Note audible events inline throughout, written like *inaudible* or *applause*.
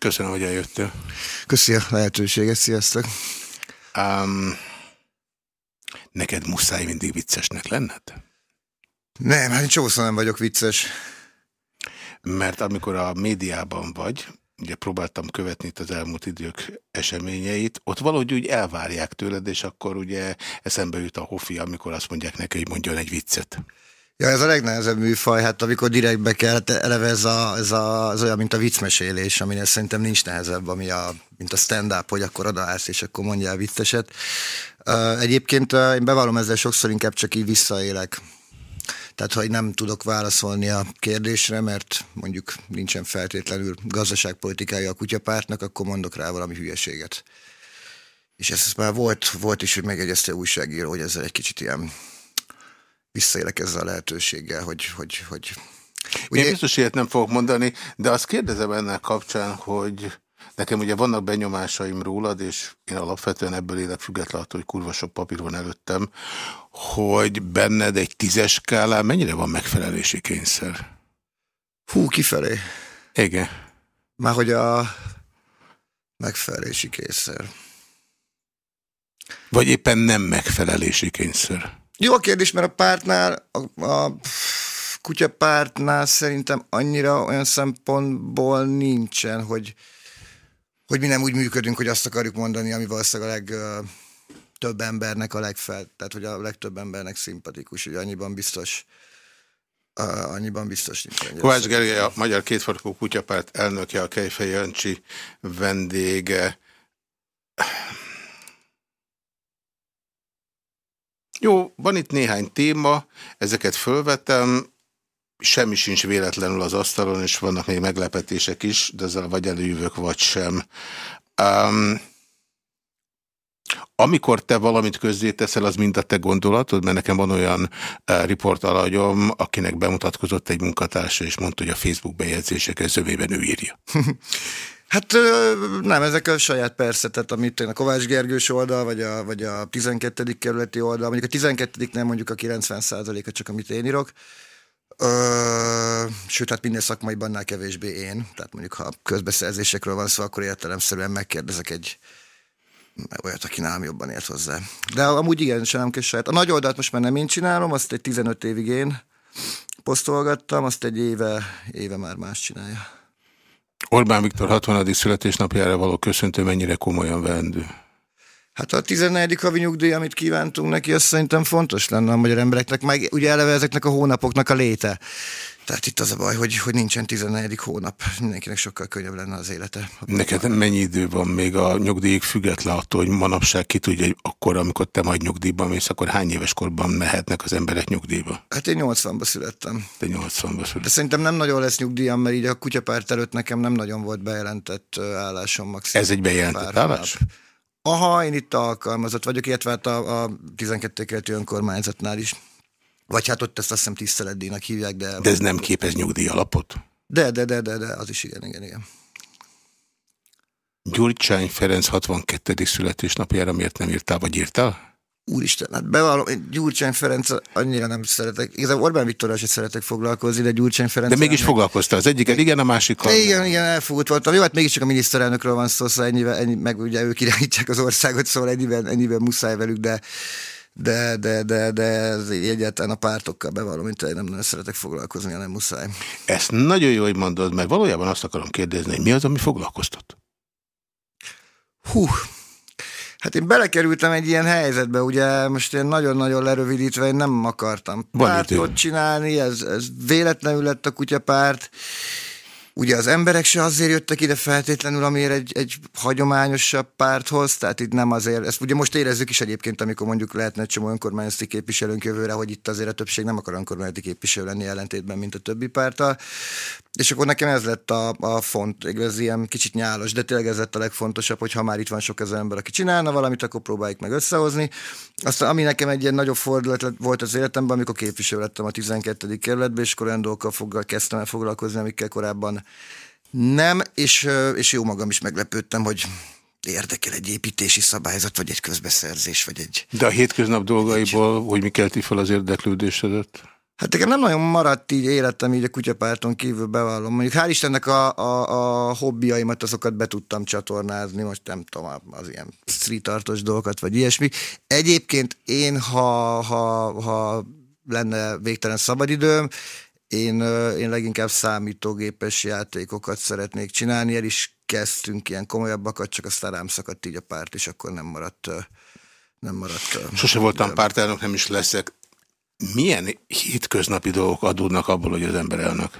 Köszönöm, hogy eljöttél. Köszönöm a lehetőséget, sziasztok. Um, neked muszáj mindig viccesnek lenned? Nem, hát csószor nem vagyok vicces. Mert amikor a médiában vagy, ugye próbáltam követni itt az elmúlt idők eseményeit, ott valahogy úgy elvárják tőled, és akkor ugye eszembe jut a hofi, amikor azt mondják neki, hogy mondjon egy viccet. Ja, ez a legnehezebb műfaj, hát amikor direktbe kell, hát eleve ez, a, ez a, az olyan, mint a viccmesélés, aminek szerintem nincs nehezebb, ami a, mint a stand-up, hogy akkor odaállsz, és akkor mondjál vicceset. Uh, egyébként én bevallom ezzel sokszor inkább csak így visszaélek. Tehát, hogy nem tudok válaszolni a kérdésre, mert mondjuk nincsen feltétlenül gazdaságpolitikája a kutyapártnak, akkor mondok rá valami hülyeséget. És ez már volt, volt is, hogy megjegyezte újságíró, hogy ezzel egy kicsit ilyen visszaélek ezzel a lehetőséggel, hogy, hogy, hogy Ugye... Én biztos ilyet nem fogok mondani, de azt kérdezem ennek kapcsán, hogy nekem ugye vannak benyomásaim rólad, és én alapvetően ebből élek függetlenül, hogy kurva sok papír van előttem, hogy benned egy tízes skálán mennyire van megfelelési kényszer? Hú, kifelé. Igen. Már hogy a megfelelési kényszer. Vagy éppen nem megfelelési kényszer? Jó a kérdés, mert a pártnál, a, a kutyapártnál szerintem annyira olyan szempontból nincsen, hogy, hogy mi nem úgy működünk, hogy azt akarjuk mondani, ami valószínűleg a legtöbb embernek a legfel, tehát hogy a legtöbb embernek szimpatikus, hogy annyiban biztos, Uh, annyiban biztos nincs. Kovács Gergely, a Magyar Kétfarkú Kutyapárt elnöke, a Kejfej Jancsi vendége. Jó, van itt néhány téma, ezeket fölvetem, semmi sincs véletlenül az asztalon, és vannak még meglepetések is, de ezzel vagy előjövök, vagy sem. Um, amikor te valamit közzéteszel, az mind a te gondolatod, mert nekem van olyan uh, riportalagyom, akinek bemutatkozott egy munkatársa, és mondta, hogy a Facebook bejegyzések zövében ő írja. *laughs* Hát nem, ezek a saját persze, tehát amit a Kovács Gergős oldal, vagy a, vagy a 12. kerületi oldal, mondjuk a 12. nem mondjuk a 90 a csak amit én írok, Ö, sőt, hát minden szakmaiban annál kevésbé én. Tehát mondjuk, ha közbeszerzésekről van szó, akkor értelemszerűen megkérdezek egy olyat, aki nálam jobban ért hozzá. De amúgy igen, sem nem kell. A nagy oldalt most már nem én csinálom, azt egy 15 évig én posztolgattam, azt egy éve, éve már más csinálja. Orbán Viktor 60. születésnapjára való köszöntő mennyire komolyan vendő? Hát a 14. havi nyugdíj, amit kívántunk neki, az szerintem fontos lenne a magyar embereknek, meg ugye eleve ezeknek a hónapoknak a léte. Tehát itt az a baj, hogy, hogy nincsen 14. hónap. Mindenkinek sokkal könnyebb lenne az élete. Neked mennyi idő van még a nyugdíjig független attól, hogy manapság ki tudja, hogy akkor, amikor te majd nyugdíjban mész, akkor hány éves korban mehetnek az emberek nyugdíjba? Hát én 80-ba születtem. Te 80-ba születtem. De szerintem nem nagyon lesz nyugdíjam, mert így a kutyapárt előtt nekem nem nagyon volt bejelentett állásom maximum. Ez egy bejelentett állás? Hónap. Aha, én itt alkalmazott vagyok, illetve hát a, a 12 keleti önkormányzatnál is. Vagy hát ott ezt azt hiszem tiszteletdíjnak hívják, de... De ez nem képez nyugdíj alapot? De, de, de, de, de, az is igen, igen, igen. Gyurcsány Ferenc 62. születésnapjára miért nem írtál, vagy írtál? Úristen, hát bevallom, én Gyurcsány Ferenc annyira nem szeretek. Igazából Orbán Viktorral sem szeretek foglalkozni, de Gyurcsány Ferenc... De mégis foglalkoztál az egyiket, igen, a másikkal. Igen, igen, elfogult voltam. Jó, hát mégiscsak a miniszterelnökről van szó, szóval ennyivel, ennyi, meg ugye ők irányítják az országot, szóval ennyiben, ennyiben muszáj velük, de de, de, de, de ez egyáltalán a pártokkal bevallom, mint én nem nagyon szeretek foglalkozni, hanem muszáj. Ezt nagyon jó, hogy mondod, mert valójában azt akarom kérdezni, hogy mi az, ami foglalkoztat? Hú, Hát én belekerültem egy ilyen helyzetbe, ugye most én nagyon-nagyon lerövidítve, én nem akartam pártot csinálni, ez, ez véletlenül lett a kutyapárt, Ugye az emberek se azért jöttek ide feltétlenül, amiért egy, egy hagyományosabb párthoz, tehát itt nem azért, ezt ugye most érezzük is egyébként, amikor mondjuk lehetne egy csomó önkormányzati képviselőnk jövőre, hogy itt azért a többség nem akar önkormányzati képviselő lenni ellentétben, mint a többi párta. És akkor nekem ez lett a, a font, ez ilyen kicsit nyálos, de tényleg ez lett a legfontosabb, hogy ha már itt van sok ezer ember, aki csinálna valamit, akkor próbáljuk meg összehozni. Aztán ami nekem egy ilyen nagyobb fordulat volt az életemben, amikor képviselő lettem a 12. kerületben, és dolgokkal kezdtem el foglalkozni, amikkel korábban nem, és, és jó magam is meglepődtem, hogy érdekel egy építési szabályzat, vagy egy közbeszerzés, vagy egy... De a hétköznap dolgaiból, egy... hogy mi kelti fel az érdeklődésedet? Hát nekem nem nagyon maradt így életem így a kutyapárton kívül bevallom. Mondjuk hál' Istennek a, a, a hobbiaimat azokat be tudtam csatornázni, most nem tudom, az ilyen street artos dolgokat, vagy ilyesmi. Egyébként én, ha, ha, ha lenne végtelen szabadidőm, én, én leginkább számítógépes játékokat szeretnék csinálni, el is kezdtünk ilyen komolyabbakat, csak aztán rám szakadt így a párt, és akkor nem maradt nem maradt. Sose voltam pártelnök, nem is leszek. Milyen hétköznapi dolgok adódnak abból, hogy az ember elnök?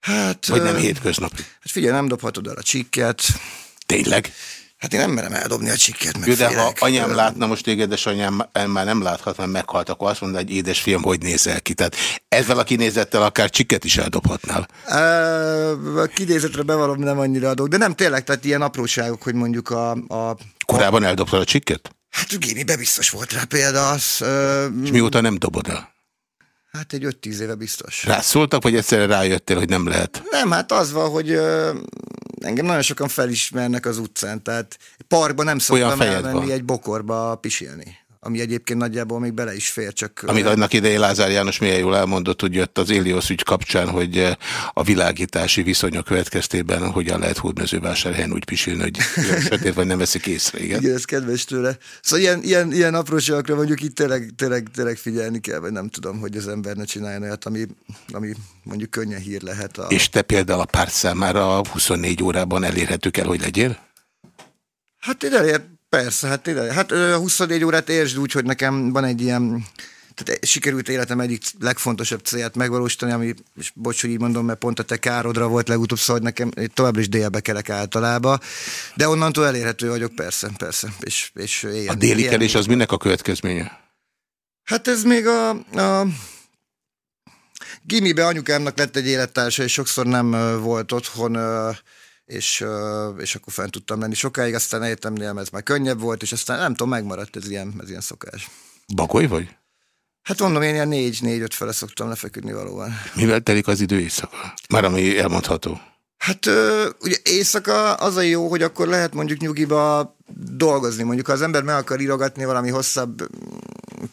Hát, Vagy nem hétköznapi? Hát figyelj, nem dobhatod el a csikket. Tényleg? Hát én nem merem eldobni a csikket, meg Jó, de ha anyám látna most téged, és anyám már nem láthat, mert meghalt, akkor azt mondja, hogy édesfiam, hogy nézel ki? Tehát ezzel a kinézettel akár csikket is eldobhatnál. A kinézetre bevallom nem annyira adok, de nem tényleg, tehát ilyen apróságok, hogy mondjuk a... a Korábban eldobtad a csikket? Hát Gimibe biztos volt rá példa. Az, és mióta nem dobod el? Hát egy 5-10 éve biztos. Rászóltak, vagy egyszerre rájöttél, hogy nem lehet? Nem, hát az van, hogy ö, engem nagyon sokan felismernek az utcán, tehát parkban nem szoktam elmenni egy bokorba pisilni ami egyébként nagyjából még bele is fér, csak... Amit annak idején Lázár János milyen jól elmondott, hogy jött az Éliosz ügy kapcsán, hogy a világítási viszonyok következtében hogyan lehet hódmezővásárhelyen úgy pisilni, hogy *laughs* sötét vagy nem veszik észre, igen? Igen, ez kedves tőle. Szóval ilyen, ilyen, ilyen apróságokra mondjuk itt tényleg, tényleg, tényleg figyelni kell, vagy nem tudom, hogy az ember ne csináljon olyat, ami, ami mondjuk könnyen hír lehet. A... És te például a párt számára 24 órában elérhető kell, hogy legyél? Hát én elért, Persze, hát tényleg. Hát 24 órát értsd úgy, hogy nekem van egy ilyen tehát sikerült életem egyik legfontosabb célját megvalósítani, ami, és bocs, hogy így mondom, mert pont a te károdra volt legutóbb szó, hogy nekem továbbra is délbe kelek általában, de onnantól elérhető vagyok, persze, persze. És, és ilyen, a déli ilyen, kelés az minek a következménye? Hát ez még a, a gimibe anyukámnak lett egy élettársa, és sokszor nem volt otthon, és, és akkor fent tudtam lenni sokáig, aztán egyetemnél ez már könnyebb volt, és aztán nem tudom, megmaradt ez ilyen, ez ilyen szokás. Bagoly vagy? Hát mondom, én ilyen négy-négy-öt fele szoktam lefeküdni valóban. Mivel telik az idő éjszaka? Már ami elmondható. Hát ugye éjszaka az a jó, hogy akkor lehet mondjuk nyugiba dolgozni. Mondjuk ha az ember meg akar írogatni valami hosszabb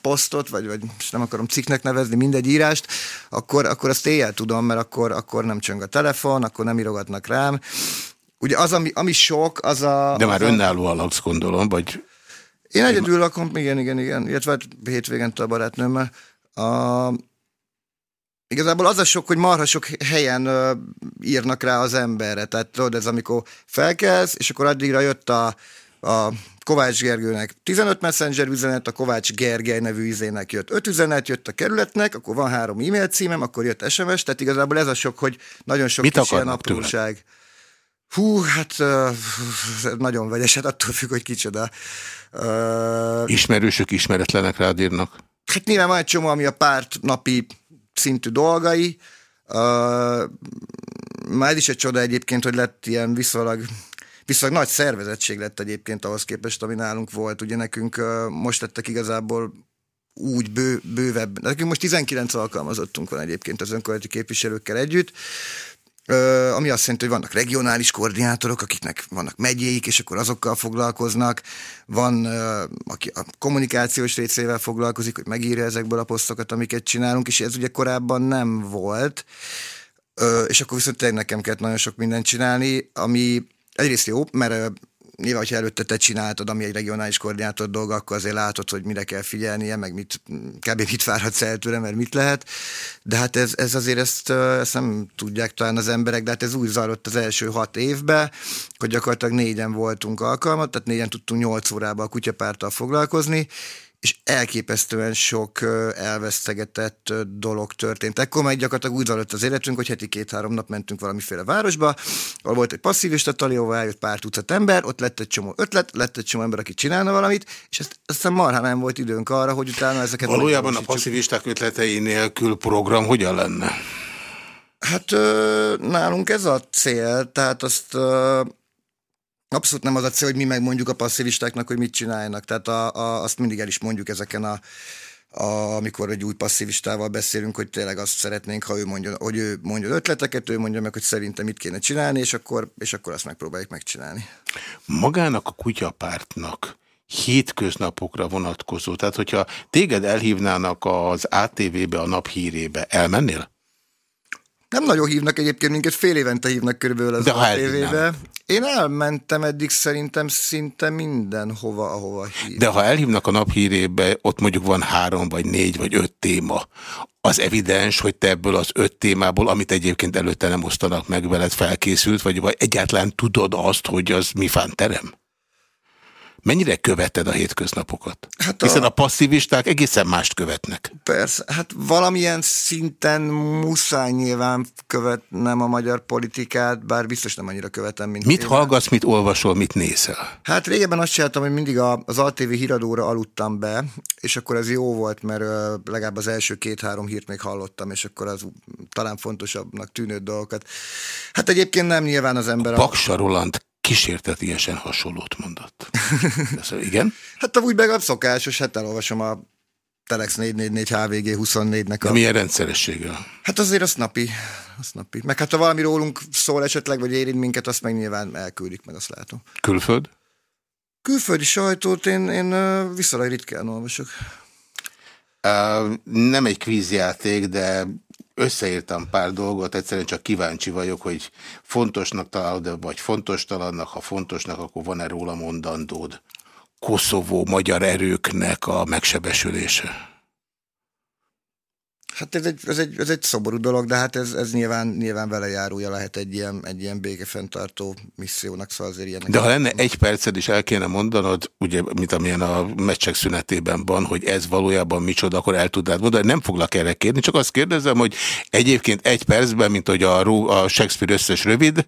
posztot, vagy, vagy nem akarom cikknek nevezni, mindegy írást, akkor, akkor azt éjjel tudom, mert akkor, akkor nem csöng a telefon, akkor nem írogatnak rám. Ugye az, ami, ami sok, az a... De már az önállóan laksz, gondolom, vagy... Én egyedül lakom, igen, igen, igen, illetve hát hétvégén a barátnőmmel. A, Igazából az a sok, hogy marha sok helyen ö, írnak rá az emberre. Tehát tudod, ez amikor felkelsz, és akkor addigra jött a, a Kovács Gergőnek 15 messenger üzenet, a Kovács Gergely nevű izének jött 5 üzenet, jött a kerületnek, akkor van három e-mail címem, akkor jött SMS, tehát igazából ez a sok, hogy nagyon sok Mit kis ilyen apróság. Hú, hát uh, nagyon vegyes, hát attól függ, hogy kicsoda. Uh, Ismerősök ismeretlenek rád írnak? Hát nyilván van egy csomó, ami a párt napi szintű dolgai. Uh, már ez is egy csoda egyébként, hogy lett ilyen viszonylag viszonylag nagy szervezettség lett egyébként ahhoz képest, ami nálunk volt. Ugye nekünk most lettek igazából úgy bő, bővebb. Nekünk most 19 alkalmazottunk van egyébként az önkormányzati képviselőkkel együtt, ami azt jelenti, hogy vannak regionális koordinátorok, akiknek vannak megyéik, és akkor azokkal foglalkoznak. Van, aki a kommunikációs részével foglalkozik, hogy megírja ezekből a posztokat, amiket csinálunk, és ez ugye korábban nem volt. És akkor viszont nekem kellett nagyon sok mindent csinálni, ami egyrészt jó, mert nyilván, hogyha előtte te csináltad, ami egy regionális koordinátor dolga, akkor azért látod, hogy mire kell figyelnie, meg mit, kb. mit várhatsz el tőle, mert mit lehet. De hát ez, ez azért ezt, ezt nem tudják talán az emberek, de hát ez úgy zajlott az első hat évben, hogy gyakorlatilag négyen voltunk alkalmat, tehát négyen tudtunk nyolc órába a kutyapárttal foglalkozni, és elképesztően sok elvesztegetett dolog történt. Ekkor már gyakorlatilag úgy zajlott az életünk, hogy heti két-három nap mentünk valamiféle városba, ahol volt egy passzívista tali, ahol eljött pár tucat ember, ott lett egy csomó ötlet, lett egy csomó ember, aki csinálna valamit, és ezt, aztán marha nem volt időnk arra, hogy utána ezeket... Valójában a passzívisták ötletei nélkül program hogyan lenne? Hát nálunk ez a cél, tehát azt Abszolút nem az a cél, hogy mi megmondjuk a passzívistáknak, hogy mit csináljanak. Tehát a, a, azt mindig el is mondjuk ezeken a, a, amikor egy új passzívistával beszélünk, hogy tényleg azt szeretnénk, ha ő mondja, hogy ő mondja ötleteket, ő mondja meg, hogy szerintem mit kéne csinálni, és akkor, és akkor azt megpróbáljuk megcsinálni. Magának a kutyapártnak hétköznapokra vonatkozó. Tehát, hogyha téged elhívnának az ATV-be, a naphírébe, elmennél? Nem nagyon hívnak egyébként, minket fél évente hívnak körülbelül az ATV-be. Én elmentem eddig szerintem szinte mindenhova, ahova hív. De ha elhívnak a naphírébe, ott mondjuk van három, vagy négy, vagy öt téma, az evidens, hogy te ebből az öt témából, amit egyébként előtte nem osztanak meg veled, felkészült, vagy, vagy egyáltalán tudod azt, hogy az mi terem? Mennyire követed a hétköznapokat? Hát a... Hiszen a passzivisták egészen mást követnek. Persze, hát valamilyen szinten muszáj nyilván követnem a magyar politikát, bár biztos nem annyira követem, mint Mit én. hallgatsz, mit olvasol, mit nézel? Hát régebben azt csináltam, hogy mindig az ATV híradóra aludtam be, és akkor ez jó volt, mert legalább az első két-három hírt még hallottam, és akkor az talán fontosabbnak tűnő dolgokat. Hát egyébként nem nyilván az ember... A Paksa Roland kísértetiesen hasonlót mondott. *laughs* Ez, igen? Hát úgy meg a szokásos, hát elolvasom a Telex 444 HVG 24-nek a... De milyen rendszerességgel? Hát azért az napi, az napi. Meg hát ha valami rólunk szól esetleg, vagy érint minket, azt meg nyilván elküldik, meg azt látom. Külföld? Külföldi sajtót én, én viszonylag ritkán olvasok. Uh, nem egy kvízjáték, de összeírtam pár dolgot, egyszerűen csak kíváncsi vagyok, hogy fontosnak találod, vagy fontos talannak, ha fontosnak, akkor van-e róla mondandód. Koszovó magyar erőknek a megsebesülése. Hát ez egy, ez egy, ez egy szoború dolog, de hát ez, ez nyilván, nyilván vele járója lehet egy ilyen, egy ilyen békefenntartó missziónak, szóval azért ilyenek. De ha lenne egy perced is el kéne mondanod, ugye, mint amilyen a meccsek szünetében van, hogy ez valójában micsoda, akkor el tudnád mondani. Nem foglak erre kérni, csak azt kérdezem, hogy egyébként egy percben, mint hogy a, a Shakespeare összes rövid,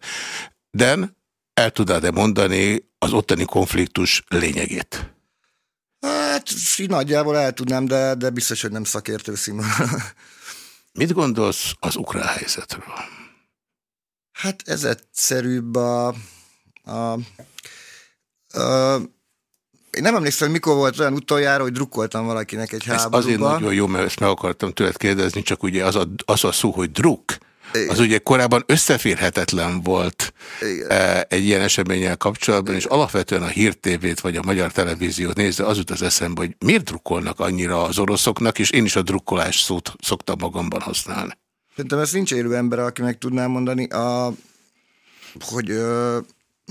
de el tudnád-e mondani az ottani konfliktus lényegét? Hát nagyjából el tudnám, de, de biztos, hogy nem szakértő színvonal. *laughs* Mit gondolsz az ukrán helyzetről? Hát ez egyszerűbb a, a, a én nem emlékszem, hogy mikor volt olyan utoljára, hogy drukkoltam valakinek egy háborúba. Ez azért nagyon jó, mert ezt meg akartam tőled kérdezni, csak ugye az a, az a szó, hogy druk. Az ugye korábban összeférhetetlen volt Igen. Eh, egy ilyen eseménnyel kapcsolatban, Igen. és alapvetően a hírtévét vagy a magyar televíziót nézve az jut az eszembe, hogy miért drukkolnak annyira az oroszoknak, és én is a drukkolás szót szoktam magamban használni. Szerintem ez nincs élő ember, aki meg tudná mondani, a, hogy ö,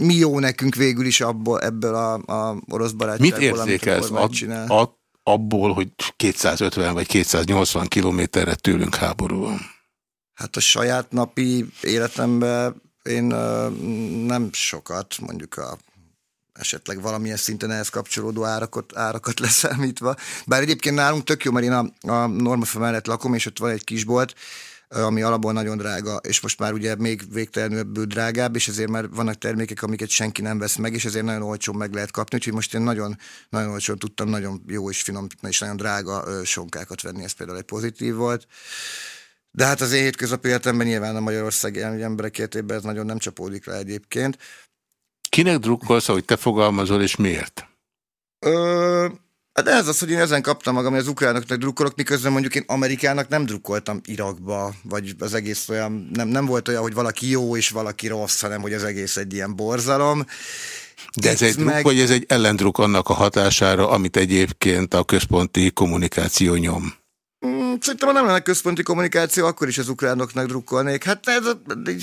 mi jó nekünk végül is abból, ebből a, a orosz barátságból, Mit érzékelsz a, a, abból, hogy 250 vagy 280 kilométerre tőlünk háború van? Hát a saját napi életemben én nem sokat, mondjuk a esetleg valamilyen szinten ehhez kapcsolódó árakat, árakat *laughs* leszámítva. Bár egyébként nálunk tök jó, mert én a, a Normafa mellett lakom, és ott van egy kisbolt, ami alapból nagyon drága, és most már ugye még végtelenül drágább, és ezért már vannak termékek, amiket senki nem vesz meg, és ezért nagyon olcsón meg lehet kapni, úgyhogy most én nagyon, nagyon olcsón tudtam nagyon jó és finom és nagyon drága sonkákat venni, ez például egy pozitív volt. De hát az én hétköznapi életemben nyilván a Magyarországi emberek életében ez nagyon nem csapódik le egyébként. Kinek drukkolsz, hogy te fogalmazol, és miért? Ö, hát ez az, hogy én ezen kaptam magam, hogy az ukránoknak drukkolok, miközben mondjuk én Amerikának nem drukkoltam Irakba, vagy az egész olyan, nem, nem volt olyan, hogy valaki jó és valaki rossz, hanem hogy az egész egy ilyen borzalom. De ez egy druk, meg... vagy ez egy ellendruk annak a hatására, amit egyébként a központi kommunikáció nyom? Szerintem, nem lenne központi kommunikáció, akkor is az ukránoknak drukkolnék. Hát ez,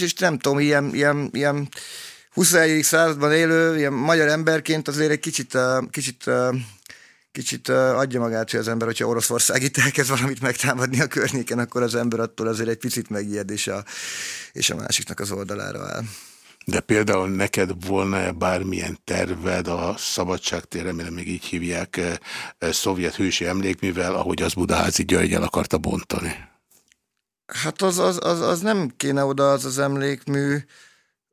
és nem tudom, ilyen, ilyen, ilyen 21. században élő, ilyen magyar emberként azért egy kicsit, kicsit kicsit adja magát, hogy az ember, hogyha Oroszország itt elkezd valamit megtámadni a környéken, akkor az ember attól azért egy picit megijed, és a, és a másiknak az oldalára áll. De például neked volna-e bármilyen terved a szabadságtér, remélem még így hívják, eh, eh, szovjet hősi emlékművel, ahogy az Budaházi György el akarta bontani? Hát az, az, az, az nem kéne oda az az emlékmű.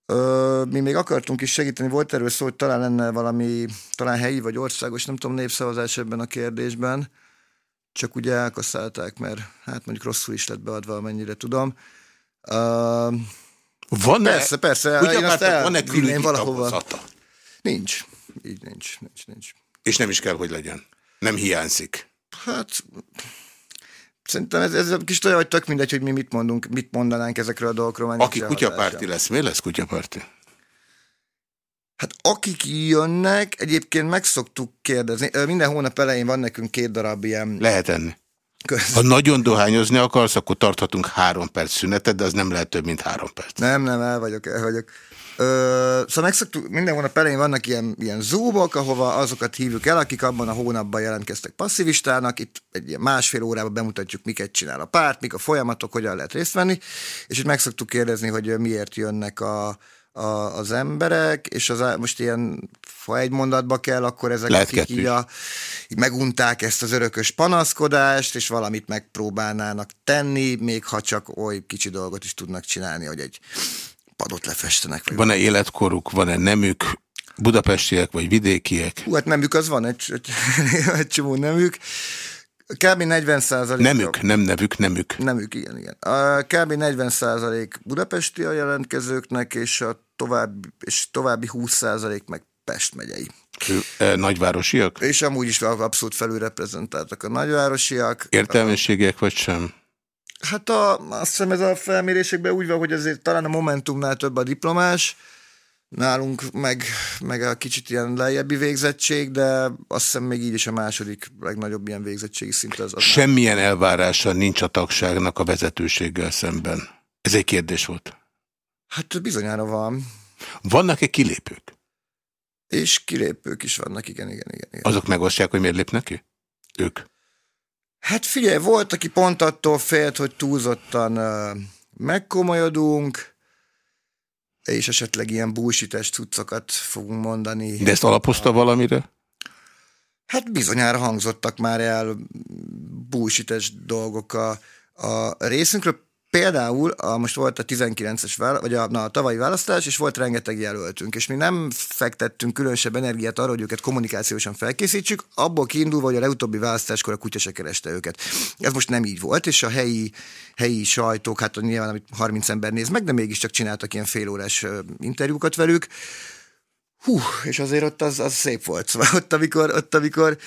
Ö, mi még akartunk is segíteni, volt erről szó, hogy talán lenne valami, talán helyi vagy országos, nem tudom, népszavazás ebben a kérdésben. Csak ugye elkasszálták, mert hát mondjuk rosszul is lett beadva, amennyire tudom. Ö, van -e, persze, persze. Azt el, van-e külügyi valahova. Nincs. Így nincs, nincs, nincs. És nem is kell, hogy legyen. Nem hiányzik. Hát szerintem ez, ez kis olyan, hogy tök mindegy, hogy mi mit mondunk, mit mondanánk ezekről a dolgokról. Aki kutyapárti lesz, miért lesz kutyapárti? Hát akik jönnek, egyébként meg szoktuk kérdezni. Minden hónap elején van nekünk két darab ilyen... Lehet enni. Köszönöm. Ha nagyon dohányozni akarsz, akkor tarthatunk három perc szünetet, de az nem lehet több, mint három perc. Nem, nem, el vagyok, el vagyok. Ö, szóval megszoktuk, minden hónap elején vannak ilyen, ilyen zoomok, ahova azokat hívjuk el, akik abban a hónapban jelentkeztek passzívistának, itt egy ilyen másfél órában bemutatjuk, miket csinál a párt, mik a folyamatok, hogyan lehet részt venni, és itt meg szoktuk kérdezni, hogy miért jönnek a, a, az emberek, és az, most ilyen, ha egy mondatba kell, akkor ezek, Lehet akik így, a, így megunták ezt az örökös panaszkodást, és valamit megpróbálnának tenni, még ha csak oly kicsi dolgot is tudnak csinálni, hogy egy padot lefestenek. Van-e életkoruk, van-e nemük, budapestiek vagy vidékiek? Hú, hát nemük az van, egy, egy, *laughs* egy csomó nemük. Kb. 40 százalék. Nemük, nem nevük, nemük. Nemük, igen, igen. Kb. 40 százalék budapesti a jelentkezőknek, és a tovább, és további 20 százalék meg Pest megyei. Nagyvárosiak? És amúgy is abszolút felülreprezentáltak a nagyvárosiak. Értelmiségiek vagy sem? Hát a, azt hiszem ez a felmérésekben úgy van, hogy azért talán a Momentumnál több a diplomás, nálunk meg, meg a kicsit ilyen lejjebbi végzettség, de azt hiszem még így is a második legnagyobb ilyen végzettségi szint az. Semmilyen elvárása nincs a tagságnak a vezetőséggel szemben. Ez egy kérdés volt. Hát bizonyára van. Vannak-e kilépők? És kilépők is vannak, igen, igen, igen. igen. Azok megosztják, hogy miért lépnek ki? Ők? Hát figyelj, volt, aki pont attól félt, hogy túlzottan uh, megkomolyodunk, és esetleg ilyen búsítes cuccokat fogunk mondani. De ezt alapozta valamire? Hát bizonyára hangzottak már el búsítes dolgok a, a részünkről. Például a, most volt a 19-es, vagy a, na, a tavalyi választás, és volt rengeteg jelöltünk, és mi nem fektettünk különösebb energiát arra, hogy őket kommunikációsan felkészítsük, abból kiindulva, hogy a legutóbbi választáskor a kutya se kereste őket. Ez most nem így volt, és a helyi, helyi sajtók, hát nyilván, amit 30 ember néz meg, de mégiscsak csináltak ilyen félórás interjúkat velük, Hú, és azért ott az, az szép volt. Szóval ott, amikor, ott, amikor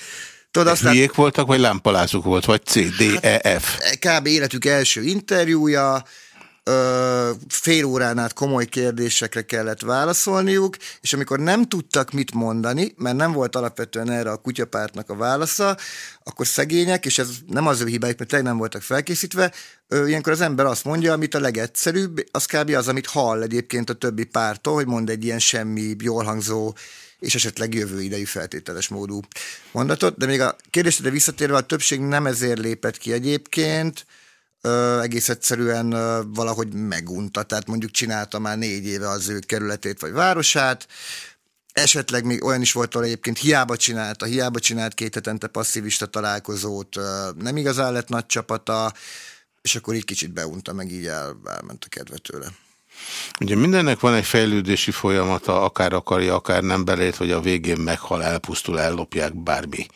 Tudod, aztán... Hülyék voltak, vagy lámpalázuk volt, vagy C, D, E, F? Hát, kb. életük első interjúja, ö, fél órán át komoly kérdésekre kellett válaszolniuk, és amikor nem tudtak mit mondani, mert nem volt alapvetően erre a kutyapártnak a válasza, akkor szegények, és ez nem az ő hibájuk, mert tényleg nem voltak felkészítve, ö, ilyenkor az ember azt mondja, amit a legegyszerűbb, az kb. az, amit hall egyébként a többi pártól, hogy mond egy ilyen semmi, jól hangzó és esetleg jövő idejű feltételes módú mondatot. De még a kérdésre visszatérve, a többség nem ezért lépett ki egyébként, ö, egész egyszerűen ö, valahogy megunta, tehát mondjuk csinálta már négy éve az ő kerületét vagy városát, esetleg még olyan is volt, ahol egyébként hiába csinálta, hiába csinált két hetente passzívista találkozót, ö, nem igazán lett nagy csapata, és akkor így kicsit beunta, meg így el, elment a kedve tőle. Ugye mindennek van egy fejlődési folyamata, akár akarja, akár nem belét, hogy a végén meghal, elpusztul, ellopják, bármi.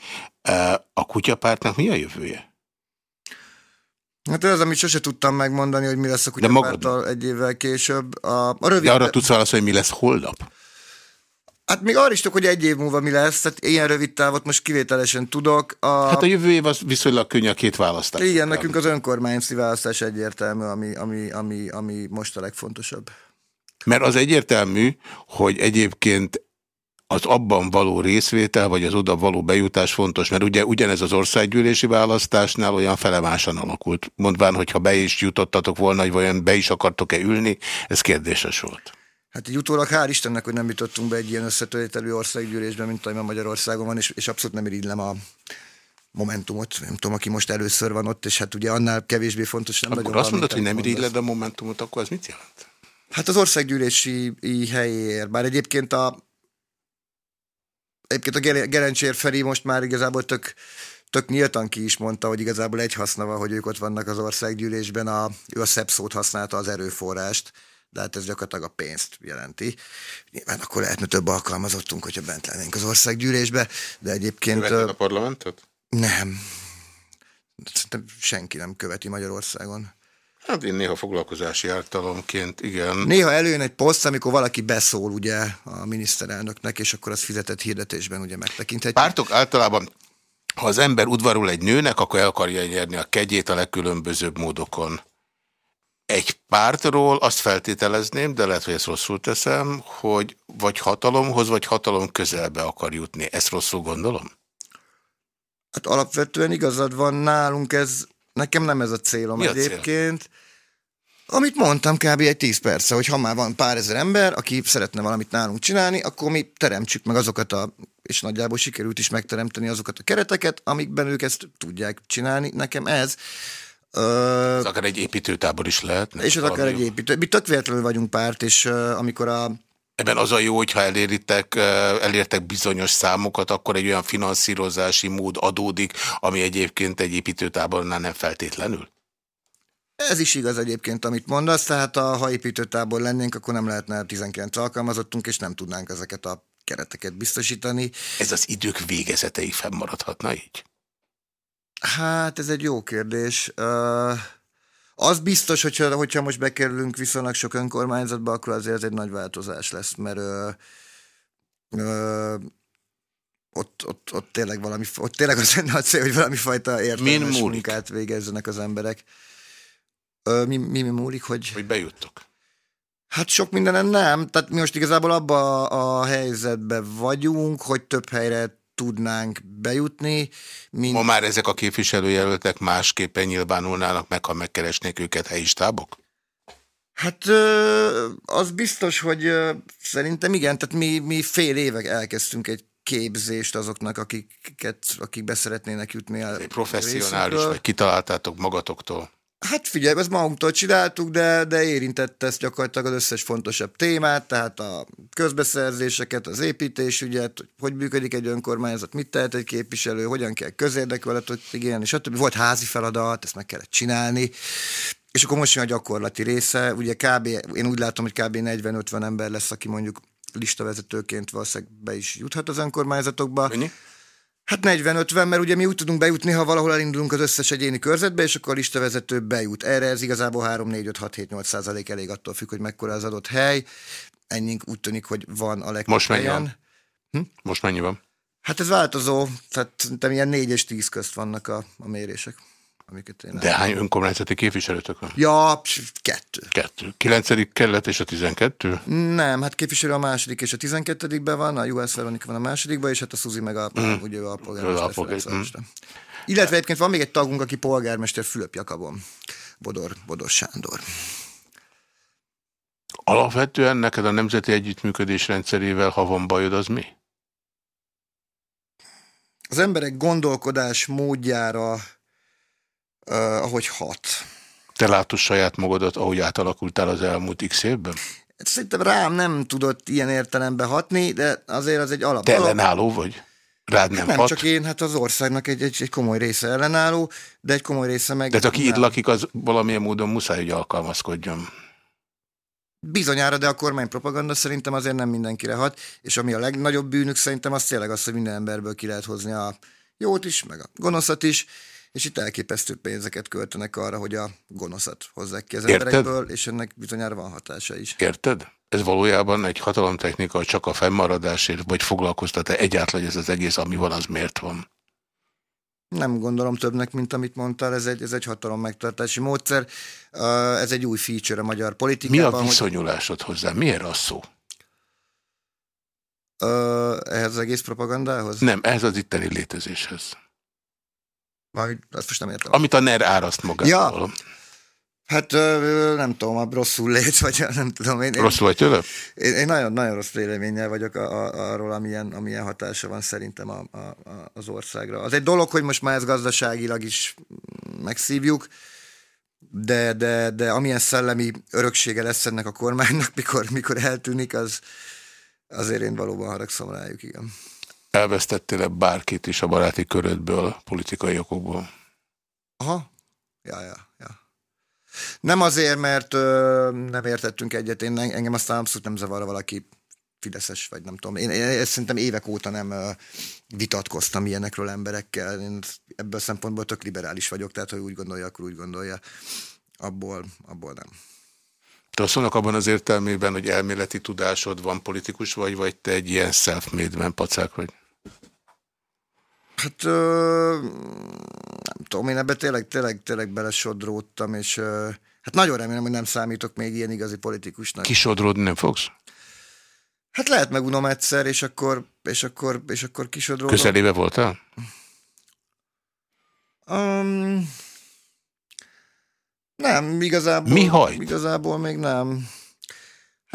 A kutyapártnak mi a jövője? Hát ez az, amit sose tudtam megmondani, hogy mi lesz a kutyapárttal egy évvel később. A, a rövid... De arra tudsz válaszolni, hogy mi lesz holnap? Hát még arra is tudok, hogy egy év múlva mi lesz, tehát ilyen rövid távot most kivételesen tudok. A... Hát a jövő év az viszonylag könnyű a két választás. Igen, nekünk az önkormányzati választás egyértelmű, ami, ami, ami, ami most a legfontosabb. Mert az egyértelmű, hogy egyébként az abban való részvétel, vagy az oda való bejutás fontos, mert ugye ugyanez az országgyűlési választásnál olyan felemásan alakult. Mondván, hogyha be is jutottatok volna, hogy vajon be is akartok-e ülni, ez kérdéses volt. Hát így utólag hál' Istennek, hogy nem jutottunk be egy ilyen összetörételű országgyűlésbe, mint amely Magyarországon van, és, és abszolút nem irigylem a Momentumot, nem tudom, aki most először van ott, és hát ugye annál kevésbé fontos. Nem akkor azt mondod, hogy nem irigyled a Momentumot, akkor az mit jelent? Hát az országgyűlési helyéért, bár egyébként a egyébként a Gerencsér Feri most már igazából tök, tök nyíltan ki is mondta, hogy igazából egy haszna van, hogy ők ott vannak az országgyűlésben, a, ő a szebb szót használta az erőforrást, de hát ez gyakorlatilag a pénzt jelenti. Nyilván akkor lehetne több alkalmazottunk, hogyha bent lennénk az országgyűlésbe, de egyébként... Követed a parlamentot? Nem. Szerintem senki nem követi Magyarországon. Hát én néha foglalkozási ártalomként, igen. Néha előjön egy poszt, amikor valaki beszól ugye a miniszterelnöknek, és akkor az fizetett hirdetésben ugye megtekinthetjük. Pártok általában, ha az ember udvarul egy nőnek, akkor el akarja nyerni a kegyét a legkülönbözőbb módokon. Egy pártról azt feltételezném, de lehet, hogy ezt rosszul teszem, hogy vagy hatalomhoz, vagy hatalom közelbe akar jutni. Ezt rosszul gondolom? Hát alapvetően igazad van nálunk, ez nekem nem ez a célom Mi a egyébként. Cél? Amit mondtam kb. egy tíz perce, hogy ha már van pár ezer ember, aki szeretne valamit nálunk csinálni, akkor mi teremtsük meg azokat a, és nagyjából sikerült is megteremteni azokat a kereteket, amikben ők ezt tudják csinálni. Nekem ez. Ez akár egy építőtábor is lehet. És ez akár egy építő. Mi tök véletlenül vagyunk párt, és uh, amikor a Ebben az a jó, hogyha eléritek, elértek bizonyos számokat, akkor egy olyan finanszírozási mód adódik, ami egyébként egy építőtábornál nem feltétlenül? Ez is igaz egyébként, amit mondasz, tehát a, ha építőtábor lennénk, akkor nem lehetne 19 alkalmazottunk, és nem tudnánk ezeket a kereteket biztosítani. Ez az idők végezeteig fennmaradhatna így? Hát ez egy jó kérdés. Uh, az biztos, hogyha, hogyha most bekerülünk viszonylag sok önkormányzatba, akkor azért ez egy nagy változás lesz, mert uh, uh, ott, ott, ott tényleg valami, ott tényleg az lenne a cél, hogy valami fajta értelmes munkát végezzenek az emberek. Ö, mi, mi, mi múlik, hogy... Hogy bejuttok. Hát sok mindenen nem. Tehát mi most igazából abba a, a helyzetben vagyunk, hogy több helyre tudnánk bejutni. Mint... Ma már ezek a képviselőjelöltek másképpen nyilvánulnának meg, ha megkeresnék őket helyi stábok? Hát az biztos, hogy szerintem igen, tehát mi, mi fél évek elkezdtünk egy képzést azoknak, akiket, akik beszeretnének jutni. A professzionális, vagy kitaláltátok magatoktól? Hát figyelj, ezt magunktól csináltuk, de, de érintette ezt gyakorlatilag az összes fontosabb témát, tehát a közbeszerzéseket, az építésügyet, hogy működik egy önkormányzat, mit tehet egy képviselő, hogyan kell közérdekű adatot igényelni, stb. Volt házi feladat, ezt meg kellett csinálni, és akkor most jön a gyakorlati része, ugye kb. én úgy látom, hogy kb. 40-50 ember lesz, aki mondjuk listavezetőként valószínűleg be is juthat az önkormányzatokba. Ennyi? Hát 40-50, mert ugye mi úgy tudunk bejutni, ha valahol elindulunk az összes egyéni körzetbe, és akkor a listavezető bejut. Erre ez igazából 3, 4, 5, 6, 7, 8 százalék elég attól függ, hogy mekkora az adott hely. Ennyink úgy tűnik, hogy van a legtöbb Most mennyi van? Hm? Most mennyi van? Hát ez változó, tehát ilyen 4 és 10 közt vannak a, a mérések amiket én De hány önkormányzati képviselőtök van? Ja, kettő. Kettő. Kilencedik kellett és a tizenkettő? Nem, hát képviselő a második és a tizenkettedikben van, a US Veronika van a másodikban, és hát a Suzi meg a, mm. ugye a polgármester. Mm. Illetve egyébként van még egy tagunk, aki polgármester Fülöp Jakabon, Bodor, Bodor Sándor. Alapvetően neked a nemzeti együttműködés rendszerével, ha van bajod, az mi? Az emberek gondolkodás módjára uh, ahogy hat. Te látod saját magadat, ahogy átalakultál az elmúlt x évben? Szerintem rám nem tudott ilyen értelemben hatni, de azért az egy alap. Te ellenálló vagy? Rád nem, nem hat? csak én, hát az országnak egy, egy, egy komoly része ellenálló, de egy komoly része meg... De aki itt lakik, az valamilyen módon muszáj, hogy alkalmazkodjon. Bizonyára, de a kormány propaganda szerintem azért nem mindenkire hat, és ami a legnagyobb bűnük szerintem az tényleg az, hogy minden emberből ki lehet hozni a jót is, meg a gonoszat is, és itt elképesztő pénzeket költenek arra, hogy a gonoszat hozzák ki az Érted? emberekből, és ennek bizonyára van hatása is. Érted? Ez valójában egy hatalomtechnika, csak a fennmaradásért, vagy foglalkoztat-e egyáltalán, hogy ez az egész, ami van, az miért van? Nem gondolom többnek, mint amit mondtál, ez egy, ez egy hatalom megtartási módszer. Ez egy új feature a magyar politikában. Mi a viszonyulásod hogy... hozzá? Miért az szó? ehhez az egész propagandához? Nem, ehhez az itteni létezéshez. Majd azt most nem értem. Amit a NER áraszt magával. Ja. Hát nem tudom, a rosszul létsz, vagy nem tudom. Én, rosszul vagy tőle? Én, én nagyon, nagyon rossz véleménnyel vagyok a, a, arról, amilyen, amilyen hatása van szerintem a, a, a, az országra. Az egy dolog, hogy most már ezt gazdaságilag is megszívjuk, de, de, de amilyen szellemi öröksége lesz ennek a kormánynak, mikor, mikor eltűnik, az azért én valóban haragszom rájuk, igen. Elvesztettél-e bárkit is a baráti körödből, politikai okokból? Aha, ja, ja, ja. Nem azért, mert ö, nem értettünk egyet, én engem aztán abszolút nem zavarra valaki fideszes, vagy nem tudom. Én, én, én szerintem évek óta nem ö, vitatkoztam ilyenekről emberekkel. Én ebből a szempontból tök liberális vagyok, tehát ha úgy gondolja, akkor úgy gondolja. Abból, abból nem. Te azt mondok abban az értelmében, hogy elméleti tudásod van, politikus vagy, vagy te egy ilyen self-made pacák vagy? Hát ö, nem tudom, én ebbe tényleg, tényleg, tényleg belesodródtam, és ö, Hát nagyon remélem, hogy nem számítok még ilyen igazi politikusnak. Kisodródni nem fogsz? Hát lehet megunom egyszer, és akkor, és akkor, és akkor kisodródom. Közelébe voltál? Um, nem, igazából. Mi hajt? Igazából még nem.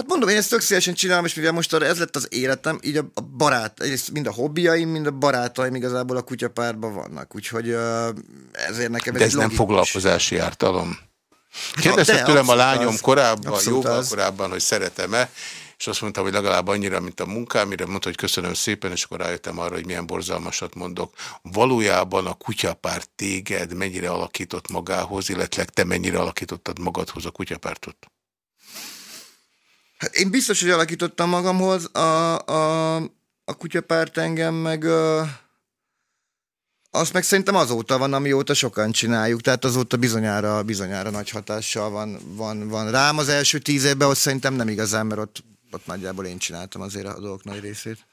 Hát mondom, én ezt tök szívesen csinálom, és mivel most arra ez lett az életem, így a, a barát, mind a hobbiaim, mind a barátaim igazából a kutyapártban vannak, úgyhogy ezért nekem ez De ez nem foglalkozási ártalom. Kérdezte tőlem a lányom az, korábban, jóval az. korábban, hogy szeretem-e, és azt mondta, hogy legalább annyira, mint a munkám, mire mondta, hogy köszönöm szépen, és akkor rájöttem arra, hogy milyen borzalmasat mondok. Valójában a kutyapárt téged mennyire alakított magához, illetve te mennyire alakítottad magadhoz a kutyapártot? Hát én biztos, hogy alakítottam magamhoz, a, a, a kutyapárt engem meg... Uh azt meg szerintem azóta van, amióta sokan csináljuk, tehát azóta bizonyára, bizonyára nagy hatással van, van, van rám. Az első tíz évben ott szerintem nem igazán, mert ott, ott nagyjából én csináltam azért a dolgok nagy részét.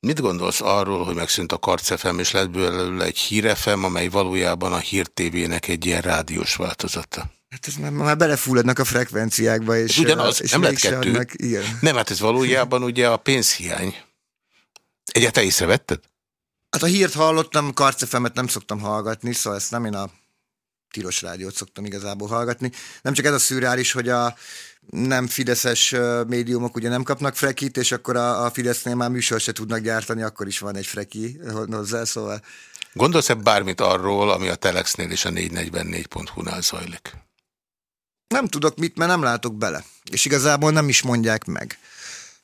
Mit gondolsz arról, hogy megszűnt a karcefem, és lett belőle egy hírefem, amely valójában a hírtévének egy ilyen rádiós változata? Hát ez már, már belefulladnak a frekvenciákba, és, ugyanaz, és nem lett kettő. Adnak, igen. Nem, hát ez valójában ugye a pénzhiány. Egyáltalán észrevetted? Hát a hírt hallottam, karcefemet nem szoktam hallgatni, szóval ezt nem én a tilos rádiót szoktam igazából hallgatni. Nem csak ez a szürreális, hogy a nem fideszes médiumok ugye nem kapnak frekit, és akkor a, a Fidesznél már műsor se tudnak gyártani, akkor is van egy freki hozzá, szóval... Gondolsz-e bármit arról, ami a Telexnél és a 444.hu-nál zajlik? Nem tudok mit, mert nem látok bele. És igazából nem is mondják meg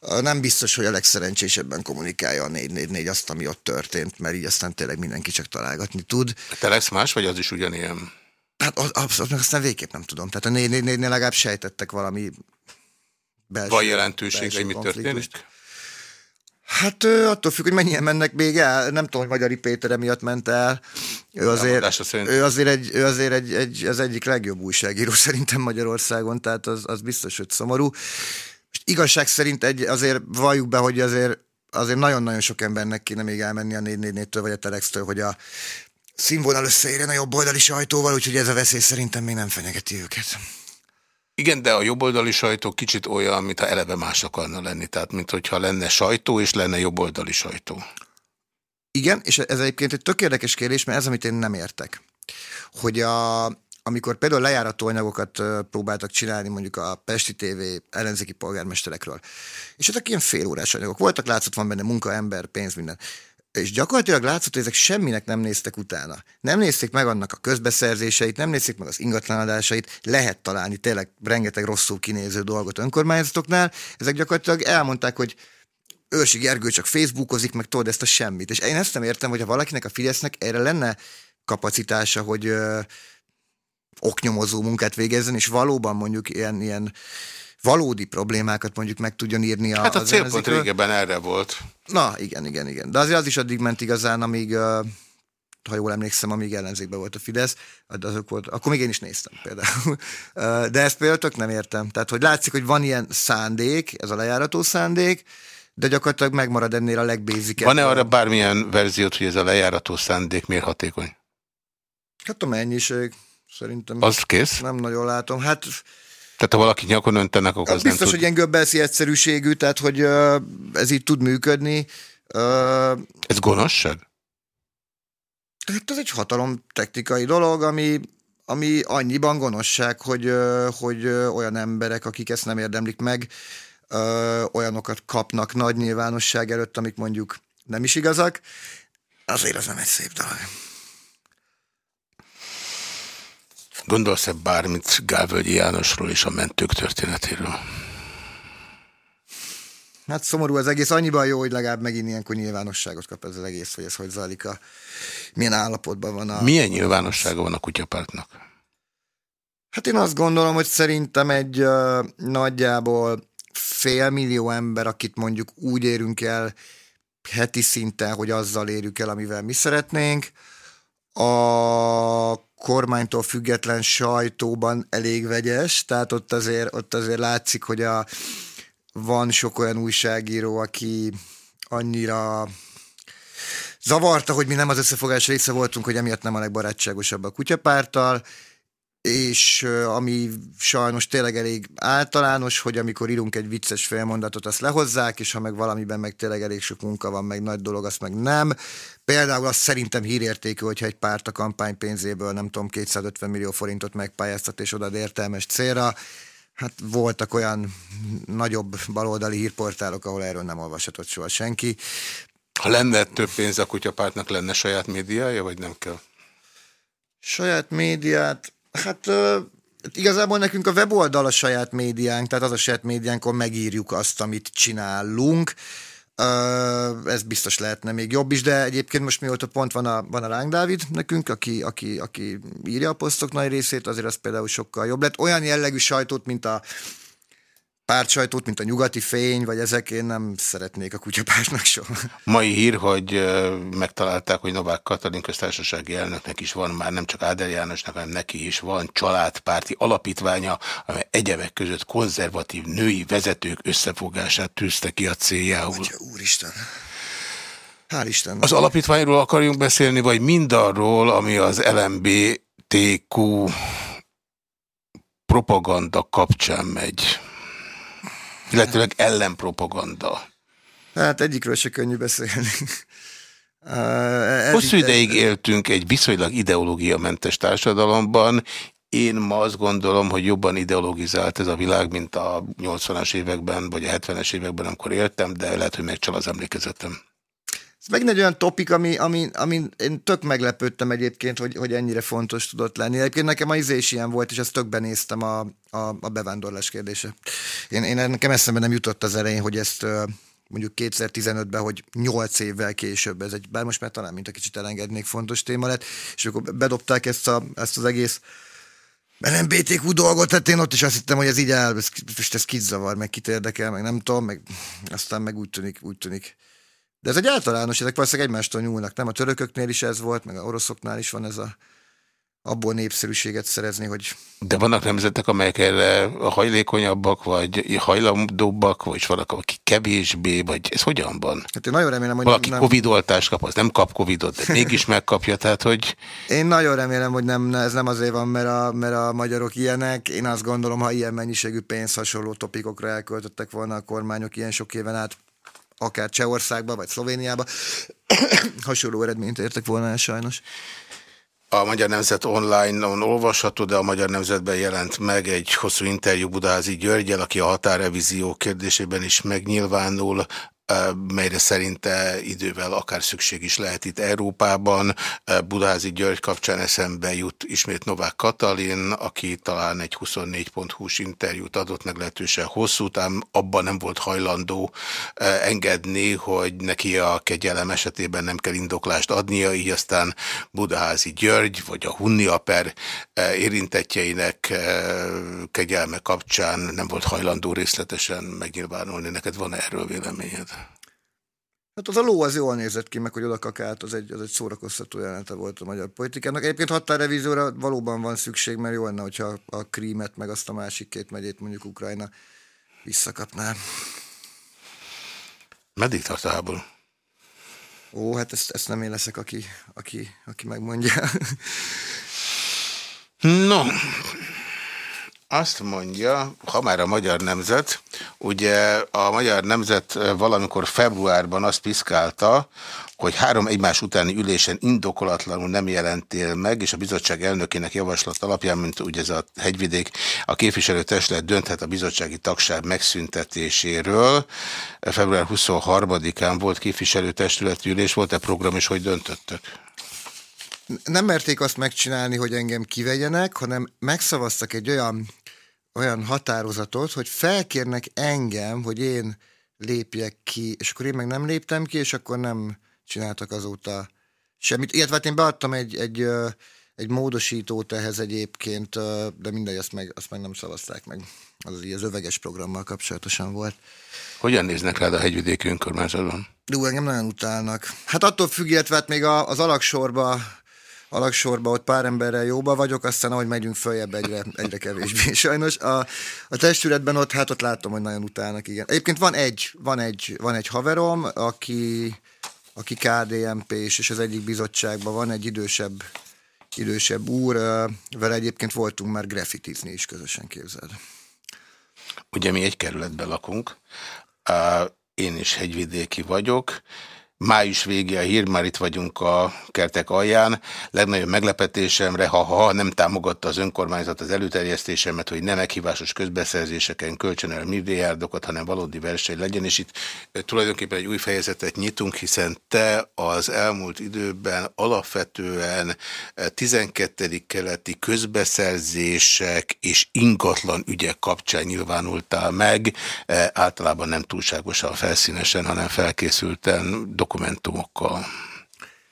nem biztos, hogy a legszerencsésebben kommunikálja a 444 azt, ami ott történt, mert így aztán tényleg mindenki csak találgatni tud. A Telex más, vagy az is ugyanilyen? Hát abszolút, meg aztán végképp nem tudom. Tehát a 444-nél legalább sejtettek valami belső Van jelentőség, hogy mi történik? Hát attól függ, hogy mennyien mennek még el. Nem tudom, hogy Magyari Péter emiatt ment el. Ő azért, ő azért, egy, ő azért egy, egy, az egyik legjobb újságíró *laughs* szerintem Magyarországon, tehát az, az biztos, hogy szomorú. És igazság szerint egy, azért valljuk be, hogy azért azért nagyon-nagyon sok embernek kéne még elmenni a 444-től vagy a Telextől, hogy a színvonal összeérjen a jobb oldali sajtóval, úgyhogy ez a veszély szerintem még nem fenyegeti őket. Igen, de a jobboldali sajtó kicsit olyan, mintha eleve más akarna lenni. Tehát, mint hogyha lenne sajtó, és lenne jobboldali sajtó. Igen, és ez egyébként egy tök érdekes kérdés, mert ez, amit én nem értek. Hogy a, amikor például lejárató anyagokat próbáltak csinálni mondjuk a Pesti TV ellenzéki polgármesterekről, és ezek ilyen félórás anyagok voltak, látszott van benne munka, ember, pénz, minden. És gyakorlatilag látszott, hogy ezek semminek nem néztek utána. Nem nézték meg annak a közbeszerzéseit, nem nézték meg az ingatlanadásait, lehet találni tényleg rengeteg rosszul kinéző dolgot önkormányzatoknál. Ezek gyakorlatilag elmondták, hogy Őrsi Gergő csak Facebookozik, meg tudod ezt a semmit. És én ezt nem értem, hogy ha valakinek a Fidesznek erre lenne kapacitása, hogy oknyomozó munkát végezzen, és valóban mondjuk ilyen, ilyen valódi problémákat mondjuk meg tudjon írni. A, hát a célpont régebben erre volt. Na, igen, igen, igen. De azért az is addig ment igazán, amíg, ha jól emlékszem, amíg ellenzékben volt a Fidesz, azok volt, akkor még én is néztem például. De ezt például tök nem értem. Tehát, hogy látszik, hogy van ilyen szándék, ez a lejárató szándék, de gyakorlatilag megmarad ennél a legbézikebb. Van-e arra bármilyen verziót, hogy ez a lejárató szándék miért hatékony? Hát a mennyiség. Szerintem az kész? nem nagyon látom. Hát tehát ha valaki nyakon öntenek, akkor az, biztos, tud... hogy ilyen göbbelszi egyszerűségű, tehát hogy ez így tud működni. Ez gonoszság? Hát ez egy hatalom technikai dolog, ami, ami annyiban gonoszság, hogy, hogy olyan emberek, akik ezt nem érdemlik meg, olyanokat kapnak nagy nyilvánosság előtt, amik mondjuk nem is igazak. Azért az nem egy szép dolog. Gondolsz-e bármit Gálvölgyi Jánosról és a mentők történetéről? Hát szomorú az egész, annyiban jó, hogy legalább megint ilyenkor nyilvánosságot kap ez az egész, hogy ez hogy zajlik a... Milyen állapotban van a... Milyen nyilvánossága van a kutyapártnak? Hát én azt gondolom, hogy szerintem egy uh, nagyjából fél millió ember, akit mondjuk úgy érünk el heti szinten, hogy azzal érjük el, amivel mi szeretnénk. A kormánytól független sajtóban elég vegyes, tehát ott azért, ott azért látszik, hogy a, van sok olyan újságíró, aki annyira zavarta, hogy mi nem az összefogás része voltunk, hogy emiatt nem a legbarátságosabb a kutyapárttal, és ami sajnos tényleg elég általános, hogy amikor írunk egy vicces félmondatot, azt lehozzák, és ha meg valamiben meg tényleg elég sok munka van, meg nagy dolog, azt meg nem. Például azt szerintem hírértékű, hogyha egy párt a kampánypénzéből, nem tudom, 250 millió forintot megpályáztat, és oda értelmes célra. Hát voltak olyan nagyobb baloldali hírportálok, ahol erről nem olvashatott soha senki. Ha lenne több pénz, a kutyapártnak lenne saját médiája, vagy nem kell? Saját médiát, Hát igazából nekünk a weboldal a saját médiánk, tehát az a saját médiánkon megírjuk azt, amit csinálunk. ez biztos lehetne még jobb is, de egyébként most mióta pont van a, van a Ránk Dávid nekünk, aki, aki, aki írja a posztok nagy részét, azért az például sokkal jobb lett. Olyan jellegű sajtót, mint a pártsajtót, mint a nyugati fény, vagy ezek, én nem szeretnék a kutyapártnak soha. Mai hír, hogy megtalálták, hogy Novák Katalin köztársasági elnöknek is van, már nem csak Áder Jánosnak, hanem neki is van családpárti alapítványa, amely egyebek között konzervatív női vezetők összefogását tűzte ki a céljául. Atya, úristen! Hál' Isten. Az alapítványról akarjunk beszélni, vagy mindarról, ami az LMBTQ propaganda kapcsán megy? Illetőleg ellenpropaganda. Hát egyikről se könnyű beszélni. *laughs* Hosszú ideig éltünk egy viszonylag ideológiamentes társadalomban. Én ma azt gondolom, hogy jobban ideologizált ez a világ, mint a 80-as években, vagy a 70-es években, amikor éltem, de lehet, hogy megcsal az emlékezetem. Ez megint egy olyan topik, ami, ami, ami én tök meglepődtem egyébként, hogy, hogy ennyire fontos tudott lenni. Egyébként nekem a izé is ilyen volt, és ezt tökben néztem a, a, a bevándorlás kérdése. Én, én nekem eszembe nem jutott az elején, hogy ezt mondjuk 2015-ben, hogy 8 évvel később, ez egy, bár most már talán mint a kicsit elengednék fontos téma lett, és akkor bedobták ezt, a, ezt az egész nem BTQ dolgot, tehát én ott is azt hittem, hogy ez így el, ez, ez kit zavar, meg kit érdekel, meg nem tudom, meg aztán meg úgy tűnik, úgy tűnik de ez egy általános, ezek valószínűleg egymástól nyúlnak, nem? A törököknél is ez volt, meg a oroszoknál is van ez a abból népszerűséget szerezni, hogy... De vannak nemzetek, amelyek erre hajlékonyabbak, vagy hajlandóbbak, vagy vannak, akik kevésbé, vagy ez hogyan van? Hát én nagyon remélem, hogy Valaki nem... Covid-oltást kap, az nem kap Covidot, de mégis megkapja, tehát hogy... Én nagyon remélem, hogy nem, ez nem azért van, mert a, mert a magyarok ilyenek. Én azt gondolom, ha ilyen mennyiségű pénz hasonló topikokra elköltöttek volna a kormányok ilyen sok éven át, akár Csehországba, vagy Szlovéniába, *coughs* hasonló eredményt értek volna el sajnos. A Magyar Nemzet online-on olvasható, de a Magyar Nemzetben jelent meg egy hosszú interjú Budázi Györgyel, aki a határrevízió kérdésében is megnyilvánul melyre szerinte idővel akár szükség is lehet itt Európában. Budázi György kapcsán eszembe jut ismét Novák Katalin, aki talán egy 24.hu-s interjút adott meglehetősen hosszú, után abban nem volt hajlandó engedni, hogy neki a kegyelem esetében nem kell indoklást adnia, így aztán Budaházi György, vagy a Hunniaper érintetjeinek kegyelme kapcsán nem volt hajlandó részletesen megnyilvánulni. Neked van -e erről véleményed? Hát az a ló az jól nézett ki, meg hogy oda kakált, az egy, az egy szórakoztató jelenete volt a magyar politikának. Egyébként határrevízióra valóban van szükség, mert jó lenne, hogyha a Krímet, meg azt a másik két megyét mondjuk Ukrajna visszakapná. Meddig tart a háború? Ó, hát ezt, ezt nem én leszek, aki, aki, aki megmondja. No, azt mondja, ha már a Magyar Nemzet, ugye a Magyar Nemzet valamikor februárban azt piszkálta, hogy három egymás utáni ülésen indokolatlanul nem jelentél meg, és a bizottság elnökének javaslat alapján, mint ugye ez a hegyvidék, a képviselőtestület dönthet a bizottsági tagság megszüntetéséről. Február 23-án volt képviselőtestületi ülés, volt-e program, és hogy döntöttek? nem merték azt megcsinálni, hogy engem kivegyenek, hanem megszavaztak egy olyan, olyan határozatot, hogy felkérnek engem, hogy én lépjek ki, és akkor én meg nem léptem ki, és akkor nem csináltak azóta semmit. Illetve hát én beadtam egy, egy, egy módosítót ehhez egyébként, de mindegy, azt meg, azt meg nem szavazták meg. Az az öveges programmal kapcsolatosan volt. Hogyan néznek rád a hegyvidéki önkormányzatban? Jó, engem nagyon utálnak. Hát attól függ, illetve hát még az alaksorba alaksorba, ott pár emberrel jóba vagyok, aztán ahogy megyünk följebb egyre, egyre kevésbé. *laughs* Sajnos a, a testületben ott, hát ott látom, hogy nagyon utálnak, igen. Egyébként van egy, van egy, van egy haverom, aki, aki KDMP és az egyik bizottságban van egy idősebb idősebb úr, vele egyébként voltunk már graffitizni is közösen képzeld. Ugye mi egy kerületben lakunk, én is hegyvidéki vagyok, Május végé a hír, már itt vagyunk a kertek alján. Legnagyobb meglepetésemre, ha, ha nem támogatta az önkormányzat az előterjesztésemet, hogy nem meghívásos közbeszerzéseken kölcsön el milliárdokat, hanem valódi verseny legyen, és itt tulajdonképpen egy új fejezetet nyitunk, hiszen te az elmúlt időben alapvetően 12. keleti közbeszerzések és ingatlan ügyek kapcsán nyilvánultál meg, általában nem túlságosan felszínesen, hanem felkészülten, dokumentumokkal?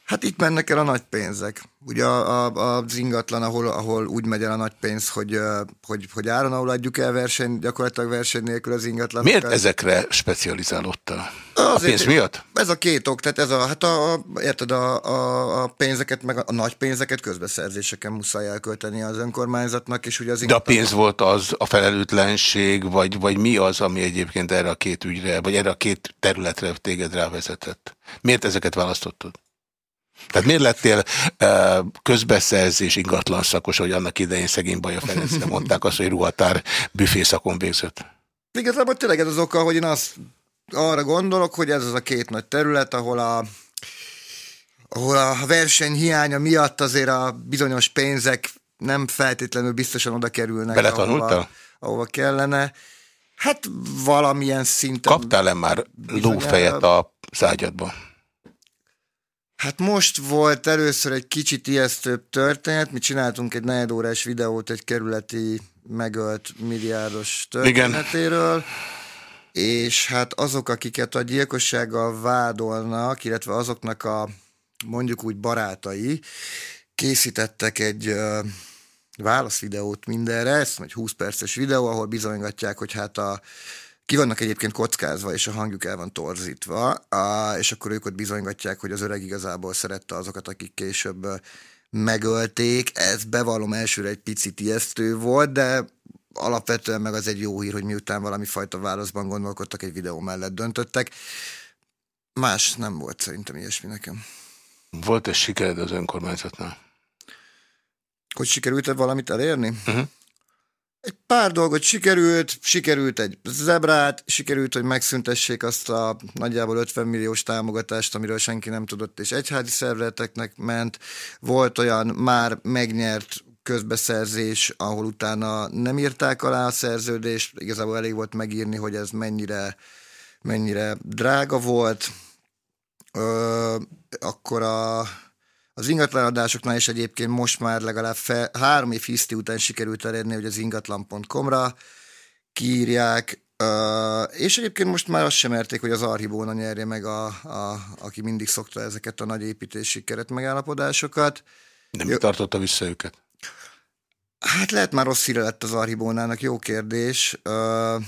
Hát itt mennek el a nagy pénzek. Ugye a, a, az ingatlan, ahol, ahol úgy megy el a nagy pénz, hogy, hogy, hogy áron, ahol adjuk el verseny, gyakorlatilag verseny nélkül az ingatlan. Miért ezekre specializálódtál? A pénz miatt? Ez a két ok, tehát ez a, hát a, a, érted, a, a, a pénzeket, meg a, a nagy pénzeket közbeszerzéseken muszáj elkölteni az önkormányzatnak, és ugye az ingatlan... De a pénz volt az a felelőtlenség, vagy, vagy mi az, ami egyébként erre a két ügyre, vagy erre a két területre téged rávezetett? Miért ezeket választottad? Tehát miért lettél uh, közbeszerzés ingatlan szakos, hogy annak idején szegény Baja Ferencre *laughs* mondták azt, hogy ruhatár büfészakon végzett? Igazából tényleg ez az oka, hogy én azt arra gondolok, hogy ez az a két nagy terület, ahol a ahol a verseny hiánya miatt azért a bizonyos pénzek nem feltétlenül biztosan oda kerülnek. Beletanultál? Ahova, kellene. Hát valamilyen szinten. Kaptál-e már lófejet a szágyadban? Hát most volt először egy kicsit ijesztőbb történet, mi csináltunk egy negyedórás videót egy kerületi megölt milliárdos történetéről, Igen. és hát azok, akiket a gyilkossággal vádolnak, illetve azoknak a mondjuk úgy barátai, készítettek egy uh, válaszvideót mindenre, ez egy 20 perces videó, ahol bizonygatják, hogy hát a ki vannak egyébként kockázva, és a hangjuk el van torzítva, és akkor ők ott bizonygatják, hogy az öreg igazából szerette azokat, akik később megölték. Ez bevallom elsőre egy picit ijesztő volt, de alapvetően meg az egy jó hír, hogy miután valami fajta válaszban gondolkodtak, egy videó mellett döntöttek. Más nem volt szerintem ilyesmi nekem. Volt-e sikered az önkormányzatnál? Hogy sikerült-e valamit elérni? Uh-huh. Egy pár dolgot sikerült, sikerült egy zebrát, sikerült, hogy megszüntessék azt a nagyjából 50 milliós támogatást, amiről senki nem tudott, és egyházi szervezeteknek ment. Volt olyan már megnyert közbeszerzés, ahol utána nem írták alá a szerződést, igazából elég volt megírni, hogy ez mennyire, mennyire drága volt. Ö, akkor a az ingatlanadásoknál is egyébként most már legalább fe, három év hiszti után sikerült elérni, hogy az ingatlan.com-ra kiírják, Uh, és egyébként most már azt sem merték, hogy az Archibóna nyerje meg, a, a, aki mindig szokta ezeket a nagy építési keretmegállapodásokat. De mi tartotta vissza őket? Hát lehet már rossz híre lett az Archibónának, jó kérdés. Uh,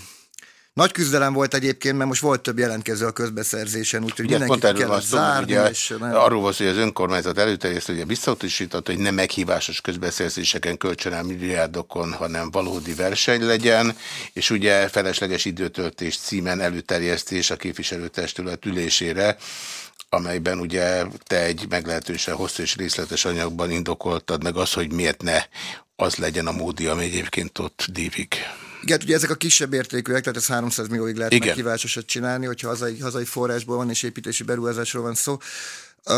nagy küzdelem volt egyébként, mert most volt több jelentkező a közbeszerzésen, úgyhogy ugye, mindenki pont kell zárni. Ugye, és nem... Arról volt, hogy az önkormányzat előterjesztő, hogy visszautasított, hogy nem meghívásos közbeszerzéseken kölcsön el milliárdokon, hanem valódi verseny legyen, és ugye felesleges időtöltés címen előterjesztés a képviselőtestület ülésére, amelyben ugye te egy meglehetősen hosszú és részletes anyagban indokoltad meg az, hogy miért ne az legyen a módi, ami egyébként ott dívik. Igen, ugye ezek a kisebb értékűek, tehát ez 300 millióig lehet Igen. megkívásosat csinálni, hogyha hazai, hazai forrásból van és építési beruházásról van szó. Uh,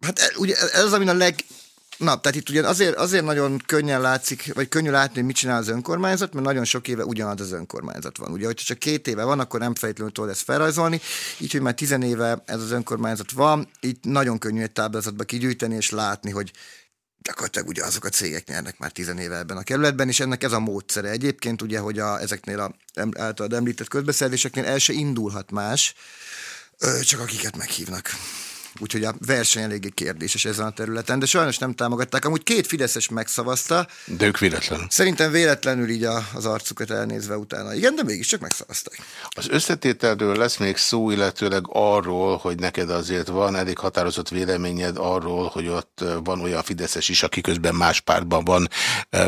hát e, ugye ez az, ami a leg, Na, tehát itt ugye azért, azért nagyon könnyen látszik, vagy könnyű látni, hogy mit csinál az önkormányzat, mert nagyon sok éve ugyanaz az önkormányzat van. Ugye, hogyha csak két éve van, akkor nem feltétlenül tudod ezt felrajzolni. Így, hogy már tizen éve ez az önkormányzat van, itt nagyon könnyű egy táblázatba kigyűjteni és látni, hogy gyakorlatilag ugye azok a cégek nyernek már tizenéve ebben a kerületben, és ennek ez a módszere. Egyébként ugye, hogy a, ezeknél a általad említett közbeszerzéseknél el se indulhat más, csak akiket meghívnak. Úgyhogy a verseny eléggé kérdéses ezen a területen, de sajnos nem támogatták. Amúgy két Fideszes megszavazta. De ők véletlenül. Szerintem véletlenül így a, az arcukat elnézve utána. Igen, de mégiscsak megszavazták. Az összetételről lesz még szó, illetőleg arról, hogy neked azért van elég határozott véleményed arról, hogy ott van olyan Fideszes is, aki közben más pártban van,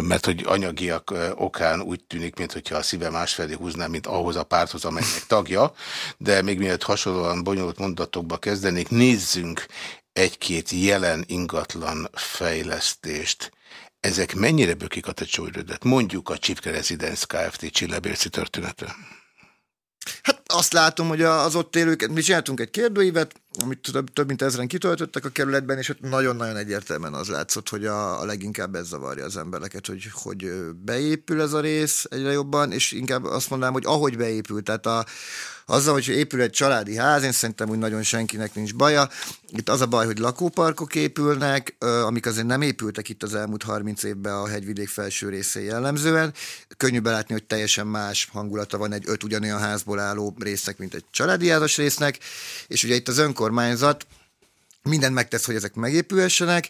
mert hogy anyagiak okán úgy tűnik, mintha a szíve másfelé húzná, mint ahhoz a párthoz, amelynek tagja. De még mielőtt hasonlóan bonyolult mondatokba kezdenék, nézzük nézzünk egy-két jelen ingatlan fejlesztést, ezek mennyire bökik a te csúrödet? Mondjuk a Csipke Residence Kft. Csillebérci története. Hát azt látom, hogy az ott élők, mi csináltunk egy kérdőívet, amit több, több mint ezeren kitöltöttek a kerületben, és ott nagyon-nagyon egyértelműen az látszott, hogy a, a leginkább ez zavarja az embereket, hogy, hogy beépül ez a rész egyre jobban, és inkább azt mondanám, hogy ahogy beépül, tehát a, azzal, hogy épül egy családi ház, én szerintem úgy nagyon senkinek nincs baja. Itt az a baj, hogy lakóparkok épülnek, amik azért nem épültek itt az elmúlt 30 évben a hegyvidék felső részén jellemzően. Könnyű belátni, hogy teljesen más hangulata van egy öt ugyanolyan házból álló résznek, mint egy családi házas résznek, és ugye itt az önkormányzat mindent megtesz, hogy ezek megépülhessenek.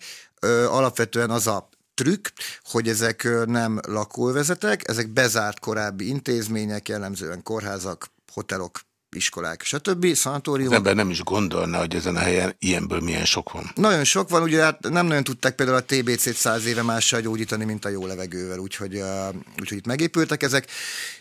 Alapvetően az a trükk, hogy ezek nem lakóvezetek, ezek bezárt korábbi intézmények, jellemzően kórházak, hotelok, iskolák, stb. szanatóriumok. Az ember nem is gondolna, hogy ezen a helyen ilyenből milyen sok van. Nagyon sok van, ugye hát nem nagyon tudták például a TBC-t száz éve mással gyógyítani, mint a jó levegővel, úgyhogy, uh, úgyhogy itt megépültek ezek.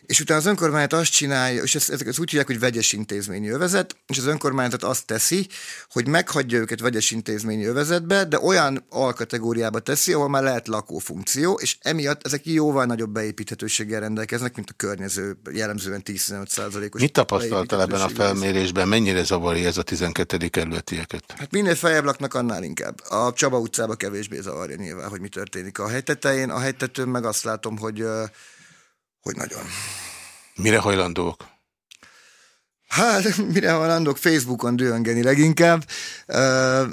És utána az önkormányzat azt csinálja, és ezt, ezt úgy hívják, hogy vegyes intézményi övezet, és az önkormányzat azt teszi, hogy meghagyja őket vegyes intézményi övezetbe, de olyan alkategóriába teszi, ahol már lehet lakófunkció, és emiatt ezek jóval nagyobb beépíthetőséggel rendelkeznek, mint a környező jellemzően 10-15 százalékos. Mit tapasztaltál ebben a felmérésben? Mennyire zavarja ez a 12. kerületieket? Hát minél feljebb laknak, annál inkább. A Csaba utcába kevésbé zavarja nyilván, hogy mi történik a helytetején. A helytetőn meg azt látom, hogy hogy nagyon. Mire hajlandók? Hát, mire hajlandók? Facebookon dühöngeni leginkább. Uh,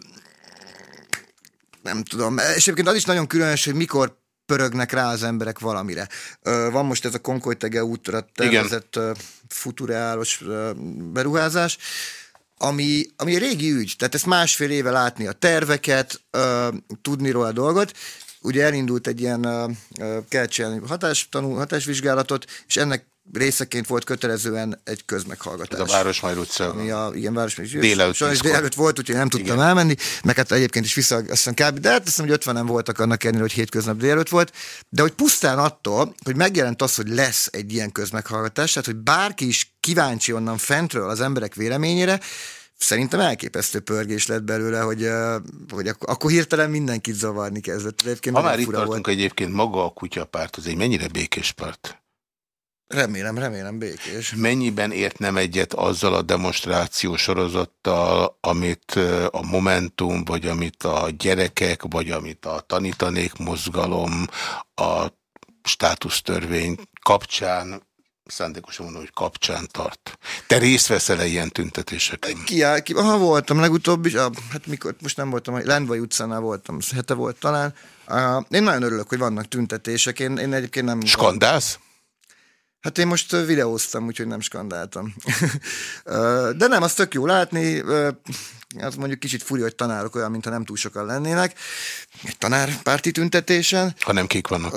nem tudom. És egyébként az is nagyon különös, hogy mikor pörögnek rá az emberek valamire. Van most ez a Konkolytege útra tervezett futureálos uh, beruházás, ami, ami régi ügy, tehát ezt másfél éve látni a terveket, tudni róla a dolgot, ugye elindult egy ilyen uh, kell csinálni hatástanul, hatásvizsgálatot, és ennek részeként volt kötelezően egy közmeghallgatás. Ez a Városmajr utca. Ami a, igen, Városmajr utca. Délelőtt. Sajnos délelőtt volt, úgyhogy nem tudtam igen. elmenni, meg hát egyébként is vissza, azt hiszem kb. De hát azt hiszem, hogy 50 nem voltak annak ellenére, hogy hétköznap délelőtt volt. De hogy pusztán attól, hogy megjelent az, hogy lesz egy ilyen közmeghallgatás, tehát hogy bárki is kíváncsi onnan fentről az emberek véleményére, szerintem elképesztő pörgés lett belőle, hogy, hogy akkor, akkor hirtelen mindenkit zavarni kezdett. Egyébként ha már itt tartunk volt. egyébként maga a kutyapárt, az egy mennyire békés párt? Remélem, remélem békés. Mennyiben ért nem egyet azzal a demonstráció sorozattal, amit a Momentum, vagy amit a gyerekek, vagy amit a tanítanék mozgalom, a státusztörvény kapcsán szándékosan mondom, hogy kapcsán tart. Te részt veszel-e ilyen tüntetéseken? Ki, ki, ha voltam legutóbb is, ah, hát mikor, most nem voltam, Lendvai utcánál voltam, hete volt talán. Uh, én nagyon örülök, hogy vannak tüntetések, én, én egyébként nem... Skandálsz? Hát én most videóztam, úgyhogy nem skandáltam. *laughs* De nem, az tök jó látni. Az mondjuk kicsit furja, hogy tanárok olyan, mintha nem túl sokan lennének. Egy tanárpárti tüntetésen. Ha nem kik vannak.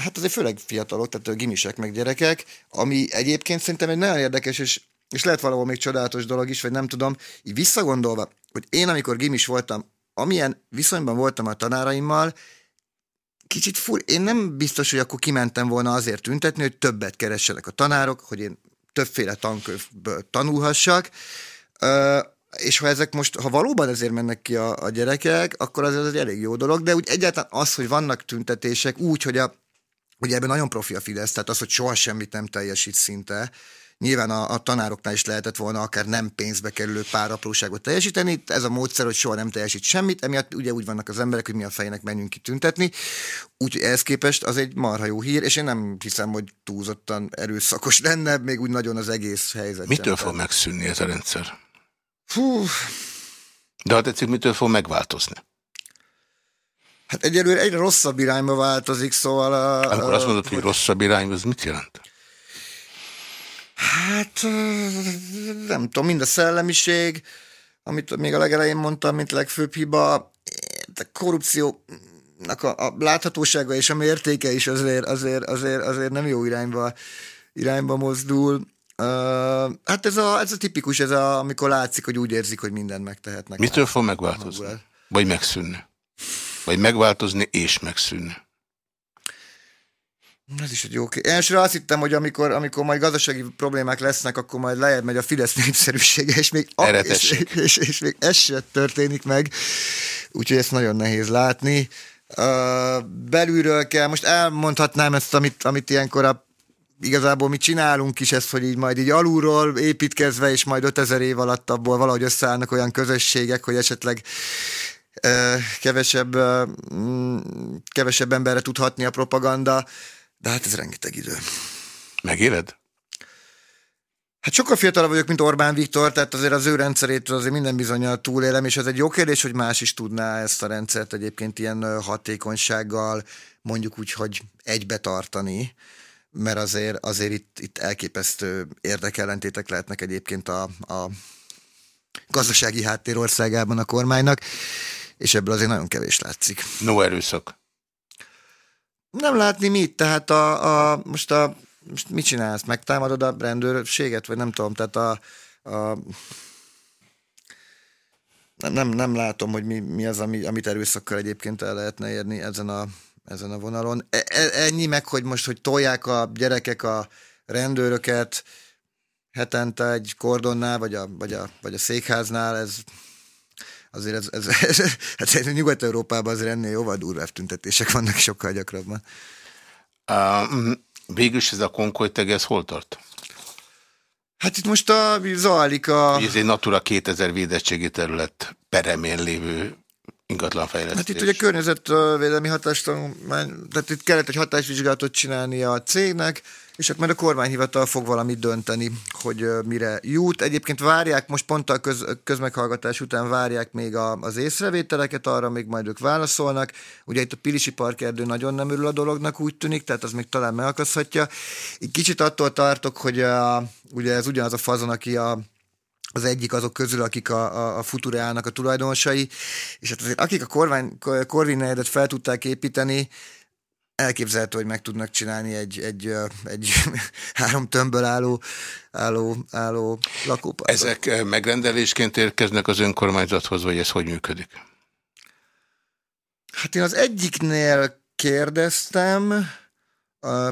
Hát azért főleg fiatalok, tehát gimisek meg gyerekek, ami egyébként szerintem egy nagyon érdekes, és, és lehet valahol még csodálatos dolog is, vagy nem tudom, így visszagondolva, hogy én amikor gimis voltam, amilyen viszonyban voltam a tanáraimmal, kicsit fur, én nem biztos, hogy akkor kimentem volna azért tüntetni, hogy többet keressenek a tanárok, hogy én többféle tankönyvből tanulhassak, és ha ezek most, ha valóban ezért mennek ki a, a gyerekek, akkor az, az egy elég jó dolog, de úgy egyáltalán az, hogy vannak tüntetések úgy, hogy a, ugye ebben nagyon profi a Fidesz, tehát az, hogy soha semmit nem teljesít szinte, Nyilván a, a tanároknál is lehetett volna akár nem pénzbe kerülő pár apróságot teljesíteni. Ez a módszer, hogy soha nem teljesít semmit, emiatt ugye úgy vannak az emberek, hogy mi a fejnek menjünk ki tüntetni. Úgyhogy ehhez képest az egy marha jó hír, és én nem hiszem, hogy túlzottan erőszakos lenne, még úgy nagyon az egész helyzet. Mitől fog megszűnni ez a rendszer? Hú. De ha tetszik, mitől fog megváltozni? Hát egyelőre egyre rosszabb irányba változik, szóval... A, Amikor azt mondod, hogy rosszabb irányba, ez mit jelent? Hát nem tudom, mind a szellemiség, amit még a legelején mondtam, mint legfőbb hiba, a korrupciónak a, a láthatósága és a mértéke is azért, azért, azért, azért nem jó irányba, irányba mozdul. Uh, hát ez a, ez a tipikus, ez a, amikor látszik, hogy úgy érzik, hogy mindent megtehetnek. Mitől fog megváltozni? Vagy megszűnni? Vagy megváltozni és megszűnni? Ez is egy jó kérdés. Elsőre azt hittem, hogy amikor, amikor majd gazdasági problémák lesznek, akkor majd lejjebb megy a Fidesz népszerűsége, és még, a, és, és, és, még ez se történik meg. Úgyhogy ezt nagyon nehéz látni. Uh, belülről kell, most elmondhatnám ezt, amit, amit ilyenkor a igazából mi csinálunk is ezt, hogy így majd így alulról építkezve, és majd 5000 év alatt abból valahogy összeállnak olyan közösségek, hogy esetleg kevesebb, mm, kevesebb emberre tudhatni a propaganda, de hát ez rengeteg idő. Megéled? Hát sokkal fiatalabb vagyok, mint Orbán Viktor, tehát azért az ő rendszerét azért minden bizonyal túlélem, és ez egy jó kérdés, hogy más is tudná ezt a rendszert egyébként ilyen hatékonysággal, mondjuk úgy, hogy egybe tartani, mert azért, azért itt, itt elképesztő érdekellentétek lehetnek egyébként a, a gazdasági háttér országában a kormánynak, és ebből azért nagyon kevés látszik. No erőszak. Nem látni mit, tehát a, a most a most mit csinálsz? Megtámadod a rendőrséget, vagy nem tudom, tehát a, a nem, nem, látom, hogy mi, mi az, ami, amit erőszakkal egyébként el lehetne érni ezen a, ezen a vonalon. E, e, ennyi meg, hogy most, hogy tolják a gyerekek a rendőröket hetente egy kordonnál, vagy a, vagy a, vagy a székháznál, ez azért ez, ez, ez, *laughs* ez, ez Nyugat-Európában azért ennél jóval durvább tüntetések vannak sokkal gyakrabban. Uh, végülis ez a konkolyteg, ez hol tart? Hát itt most a, zajlik a... Ez egy Natura 2000 védettségi terület peremén lévő ingatlanfejlesztés. Hát itt ugye környezetvédelmi hatástanulmány, tehát itt kellett egy hatásvizsgálatot csinálni a cégnek, és hát majd a kormányhivatal fog valamit dönteni, hogy mire jut. Egyébként várják, most pont a köz, közmeghallgatás után várják még a, az észrevételeket, arra még majd ők válaszolnak. Ugye itt a Pilisi Parkerdő nagyon nem örül a dolognak, úgy tűnik, tehát az még talán megakaszthatja. Így kicsit attól tartok, hogy a, ugye ez ugyanaz a fazon, aki a az egyik azok közül, akik a, a, a Futureának a tulajdonosai, és hát azért akik a kormány, Corvin fel tudták építeni, elképzelhető, hogy meg tudnak csinálni egy, egy, egy *laughs* három tömbből álló, álló, álló lakóparkot. Ezek megrendelésként érkeznek az önkormányzathoz, vagy ez hogy működik? Hát én az egyiknél kérdeztem,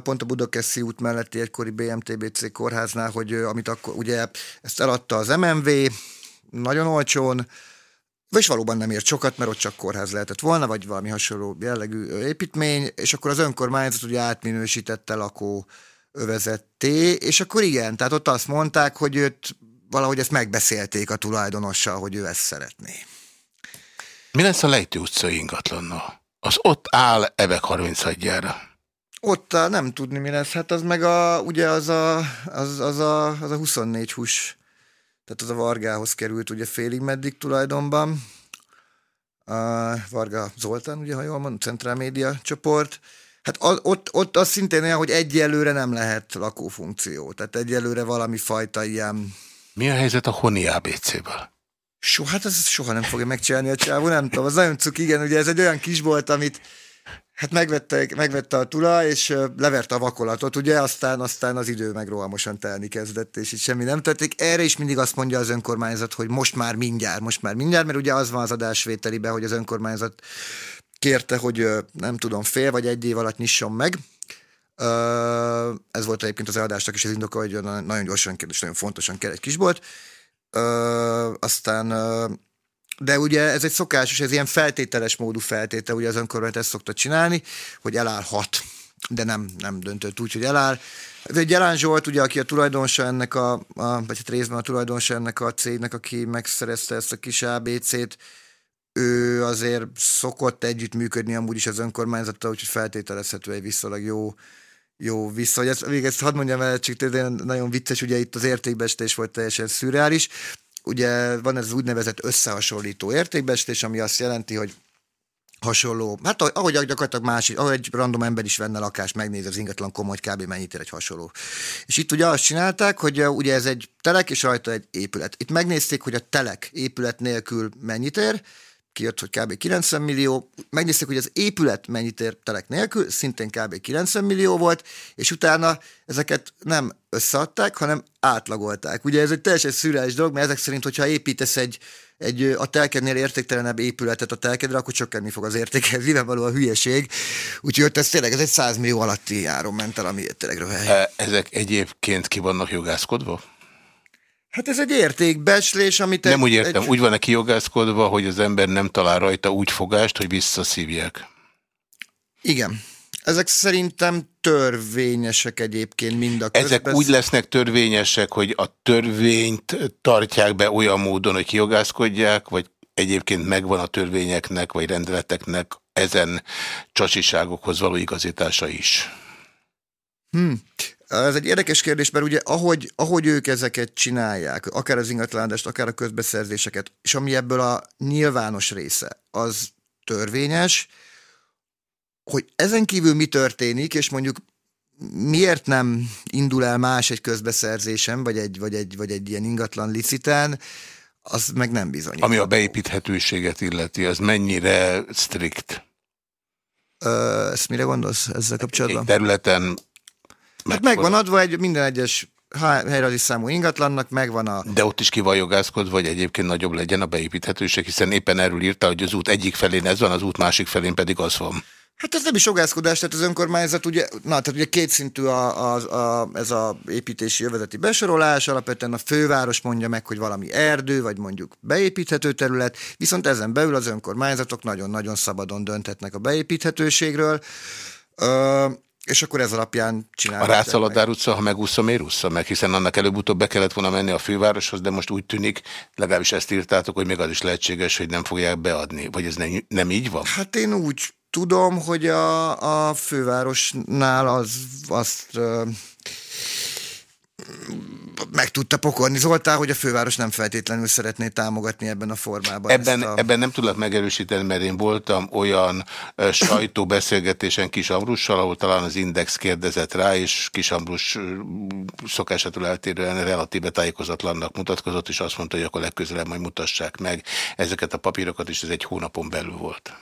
pont a Budakeszi út melletti egykori BMTBC kórháznál, hogy amit akkor ugye ezt eladta az MMV, nagyon olcsón, és valóban nem ért sokat, mert ott csak kórház lehetett volna, vagy valami hasonló jellegű építmény, és akkor az önkormányzat ugye átminősítette lakó övezetté, és akkor igen, tehát ott azt mondták, hogy őt valahogy ezt megbeszélték a tulajdonossal, hogy ő ezt szeretné. Mi lesz a Lejtő utcai ingatlannal? Az ott áll Evek 31-jára. Ott nem tudni mi lesz, hát az meg a, ugye az a, az, az a, az a 24 hús tehát az a Vargához került ugye félig meddig tulajdonban. A Varga Zoltán, ugye, ha jól mondom, Centrál Média csoport. Hát az, ott, ott az szintén olyan, hogy egyelőre nem lehet lakófunkció. Tehát egyelőre valami fajta ilyen... Mi a helyzet a Honi ABC-vel? Soha, hát ez soha nem fogja megcsinálni a csávó, nem tudom, az nagyon cuk, igen, ugye ez egy olyan kisbolt, amit Hát megvette, megvette a tulaj, és leverte a vakolatot, ugye, aztán, aztán az idő meg rohamosan telni kezdett, és itt semmi nem történik. Erre is mindig azt mondja az önkormányzat, hogy most már mindjárt, most már mindjárt, mert ugye az van az adásvételiben, hogy az önkormányzat kérte, hogy nem tudom, fél vagy egy év alatt nyisson meg. Ez volt egyébként az eladásnak is az indoka, hogy nagyon gyorsan és nagyon fontosan kell egy kisbolt. Aztán de ugye ez egy szokásos, ez ilyen feltételes módú feltétel, ugye az önkormányzat ezt szokta csinálni, hogy elállhat, de nem, nem döntött úgy, hogy eláll. Ez egy Jelán Zsolt, ugye, aki a tulajdonosa ennek a, a vagy hát részben a tulajdonosa ennek a cégnek, aki megszerezte ezt a kis ABC-t, ő azért szokott együttműködni amúgy is az önkormányzattal, úgyhogy feltételezhető egy viszonylag jó, jó vissza. Hogy ezt, még ezt hadd mondjam el, csak nagyon vicces, ugye itt az értékbestés volt teljesen szürreális ugye van ez az úgynevezett összehasonlító értékbesítés, ami azt jelenti, hogy hasonló, hát ahogy gyakorlatilag más, ahogy egy random ember is venne lakást, megnéz az ingatlan komoly, hogy kb. mennyit ér egy hasonló. És itt ugye azt csinálták, hogy ugye ez egy telek, és rajta egy épület. Itt megnézték, hogy a telek épület nélkül mennyit ér, kijött, hogy kb. 90 millió, megnézték, hogy az épület mennyit ér telek nélkül, szintén kb. 90 millió volt, és utána ezeket nem összeadták, hanem átlagolták. Ugye ez egy teljesen szürreális dolog, mert ezek szerint, hogyha építesz egy, egy a telkednél értéktelenebb épületet a telkedre, akkor csökkenni fog az értéke, ez való a hülyeség. Úgyhogy ez tényleg ez egy 100 millió alatti áron ment el, ami tényleg röhely. Ezek egyébként ki vannak jogászkodva? Hát ez egy értékbeslés, amit... Nem egy, úgy értem, egy... úgy van-e kijogászkodva, hogy az ember nem talál rajta úgy fogást, hogy visszaszívják? Igen. Ezek szerintem törvényesek egyébként mind a közbesz... Ezek úgy lesznek törvényesek, hogy a törvényt tartják be olyan módon, hogy kijogászkodják, vagy egyébként megvan a törvényeknek, vagy rendeleteknek ezen csacsiságokhoz való igazítása is? Hmm. Ez egy érdekes kérdés, mert ugye ahogy, ahogy ők ezeket csinálják, akár az ingatlanádást, akár a közbeszerzéseket, és ami ebből a nyilvános része, az törvényes, hogy ezen kívül mi történik, és mondjuk miért nem indul el más egy közbeszerzésem, vagy egy, vagy egy, vagy egy ilyen ingatlan licitán, az meg nem bizonyít. Ami a beépíthetőséget illeti, az mennyire strikt? Ö, ezt mire gondolsz ezzel kapcsolatban? Egy területen Hát megvan adva egy minden egyes helyrajzi számú ingatlannak, megvan a... De ott is ki van jogászkodva, hogy egyébként nagyobb legyen a beépíthetőség, hiszen éppen erről írta, hogy az út egyik felén ez van, az út másik felén pedig az van. Hát ez nem is jogászkodás, tehát az önkormányzat ugye, na, tehát ugye kétszintű a, a, a, ez a építési jövezeti besorolás, alapvetően a főváros mondja meg, hogy valami erdő, vagy mondjuk beépíthető terület, viszont ezen belül az önkormányzatok nagyon-nagyon szabadon dönthetnek a beépíthetőségről. Ö, és akkor ez alapján csinálják. A Ráczaladár utca, ha megúszom, miért úszza meg? Hiszen annak előbb-utóbb be kellett volna menni a fővároshoz, de most úgy tűnik, legalábbis ezt írtátok, hogy még az is lehetséges, hogy nem fogják beadni. Vagy ez nem, nem így van? Hát én úgy tudom, hogy a, a fővárosnál az, azt meg tudta pokolni Zoltán, hogy a főváros nem feltétlenül szeretné támogatni ebben a formában. Ebben, a... ebben nem tudlak megerősíteni, mert én voltam olyan sajtóbeszélgetésen Kis Ambrussal, ahol talán az Index kérdezett rá, és Kis Ambrus szokásától eltérően relatíve tájékozatlannak mutatkozott, és azt mondta, hogy akkor legközelebb majd mutassák meg ezeket a papírokat, és ez egy hónapon belül volt.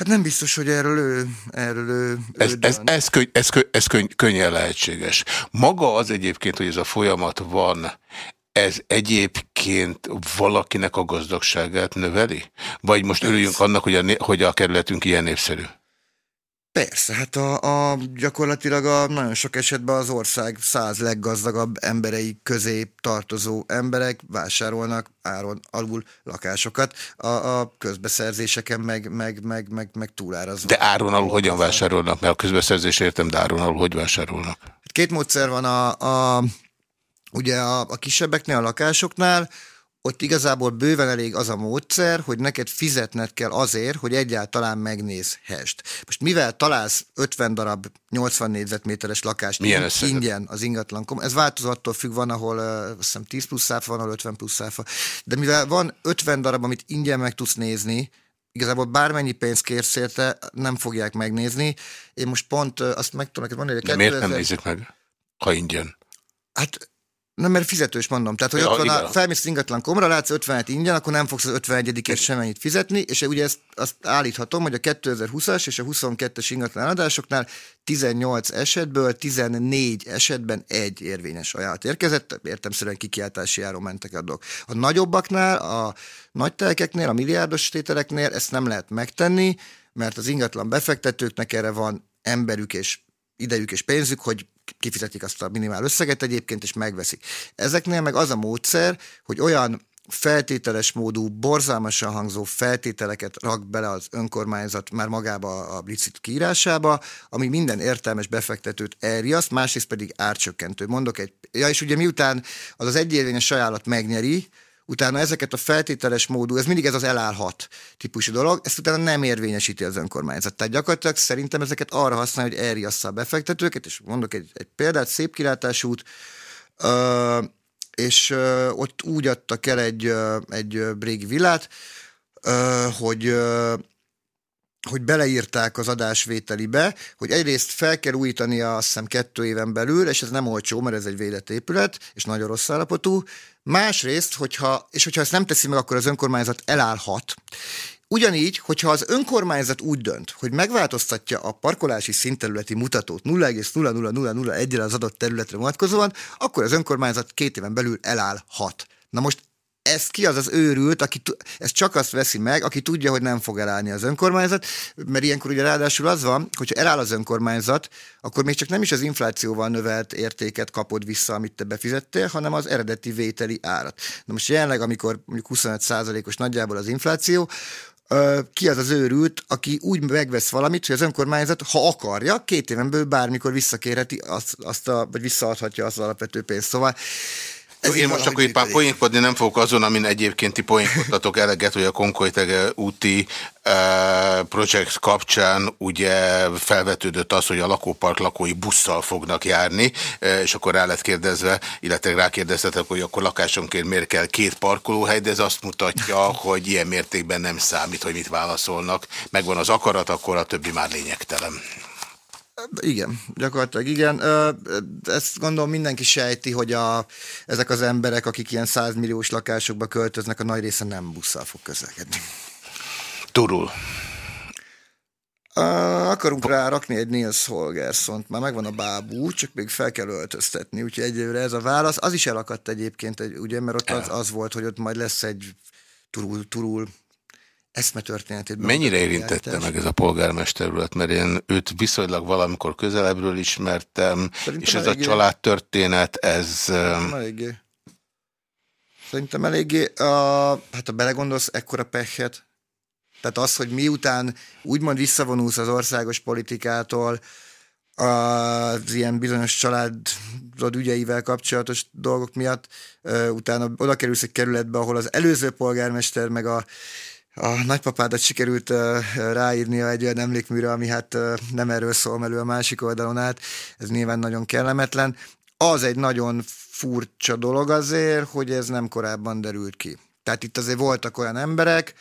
Hát nem biztos, hogy erről ő, erről ő, ez, ő ez, ez, könny, ez, könny, ez könny, könnyen lehetséges. Maga az egyébként, hogy ez a folyamat van, ez egyébként valakinek a gazdagságát növeli? Vagy most örüljünk annak, hogy a, hogy a kerületünk ilyen népszerű? Persze, hát a, a gyakorlatilag a nagyon sok esetben az ország száz leggazdagabb emberei közé tartozó emberek vásárolnak áron alul lakásokat, a, a közbeszerzéseken meg, meg, meg, meg, meg túlárazva. De áron alul hogyan vásárolnak? Mert a közbeszerzés értem, de áron alul hogy vásárolnak? Két módszer van a, a ugye a, a kisebbeknél, a lakásoknál, ott igazából bőven elég az a módszer, hogy neked fizetned kell azért, hogy egyáltalán megnézhest. Most mivel találsz 50 darab 80 négyzetméteres lakást Milyen ingyen az ingatlankom, ez változó attól függ, van, ahol azt hiszem 10 plusz száfa van, ahol 50 plusz száfa, de mivel van 50 darab, amit ingyen meg tudsz nézni, igazából bármennyi pénzt kérsz érte, nem fogják megnézni. Én most pont azt meg tudom neked mondani, hogy... 2000... Miért nem nézik meg, ha ingyen? Hát nem, mert fizetős mondom. Tehát, hogy ja, ott van a, felmész ingatlan komra, látsz 57 ingyen, akkor nem fogsz az 51-ért semennyit fizetni, és ugye ezt azt állíthatom, hogy a 2020-as és a 22-es ingatlan adásoknál 18 esetből 14 esetben egy érvényes ajánlat érkezett, értemszerűen kikiáltási áron mentek a dolgok. A nagyobbaknál, a nagy telkeknél, a milliárdos tételeknél ezt nem lehet megtenni, mert az ingatlan befektetőknek erre van emberük és idejük és pénzük, hogy kifizetik azt a minimál összeget egyébként, és megveszik. Ezeknél meg az a módszer, hogy olyan feltételes módú, borzalmasan hangzó feltételeket rak bele az önkormányzat már magába a licit kiírásába, ami minden értelmes befektetőt elriaszt, másrészt pedig árcsökkentő. Mondok egy, ja és ugye miután az az egyérvényes ajánlat megnyeri, utána ezeket a feltételes módú, ez mindig ez az elállhat típusú dolog, ezt utána nem érvényesíti az önkormányzat. Tehát gyakorlatilag szerintem ezeket arra használja, hogy elriassza a befektetőket, és mondok egy, egy példát, szép kilátásút, és ott úgy adtak el egy, egy régi villát, hogy hogy beleírták az adásvételibe, hogy egyrészt fel kell újítani azt hiszem kettő éven belül, és ez nem olcsó, mert ez egy védett épület, és nagyon rossz állapotú. Másrészt, hogyha, és hogyha ezt nem teszi meg, akkor az önkormányzat elállhat. Ugyanígy, hogyha az önkormányzat úgy dönt, hogy megváltoztatja a parkolási színterületi mutatót 0,00001-re az adott területre vonatkozóan, akkor az önkormányzat két éven belül elállhat. Na most ez ki az az őrült, aki ez csak azt veszi meg, aki tudja, hogy nem fog elállni az önkormányzat, mert ilyenkor ugye ráadásul az van, hogyha eláll az önkormányzat, akkor még csak nem is az inflációval növelt értéket kapod vissza, amit te befizettél, hanem az eredeti vételi árat. Na most jelenleg, amikor mondjuk 25%-os nagyjából az infláció, ki az az őrült, aki úgy megvesz valamit, hogy az önkormányzat, ha akarja, két éven belül bármikor visszakérheti azt, azt a, vagy visszaadhatja azt az alapvető pénzt. Szóval ez Én most akkor éppen poénkodni nem fogok azon, amin egyébként ti poénkodtatok eleget, hogy a Konkolytege úti uh, projekt kapcsán ugye felvetődött az, hogy a lakópark lakói busszal fognak járni, uh, és akkor rá lett kérdezve, illetve rákérdeztetek, hogy akkor lakásonként miért kell két parkolóhely, de ez azt mutatja, *laughs* hogy ilyen mértékben nem számít, hogy mit válaszolnak. Megvan az akarat, akkor a többi már lényegtelen. Igen, gyakorlatilag igen. Ezt gondolom mindenki sejti, hogy a, ezek az emberek, akik ilyen százmilliós lakásokba költöznek, a nagy része nem busszal fog közlekedni. Turul. Akarunk rá rakni egy Nils Holgerszont, már megvan a bábú, csak még fel kell öltöztetni, úgyhogy egyelőre ez a válasz. Az is elakadt egyébként, ugye, mert ott az, az volt, hogy ott majd lesz egy turul, turul eszmetörténetét. Mennyire érintette meg ez a polgármester mert én őt viszonylag valamikor közelebbről ismertem, Szerintem és ez eléggé. a családtörténet, ez... Szerintem eléggé. Szerintem eléggé, uh, hát ha belegondolsz, ekkora pechet, tehát az, hogy miután úgymond visszavonulsz az országos politikától, az ilyen bizonyos családod ügyeivel kapcsolatos dolgok miatt, utána oda kerülsz egy kerületbe, ahol az előző polgármester meg a a nagypapádat sikerült ráírnia egy olyan emlékműre, ami hát nem erről szól elő a másik oldalon át, ez nyilván nagyon kellemetlen. Az egy nagyon furcsa dolog azért, hogy ez nem korábban derült ki. Tehát itt azért voltak olyan emberek,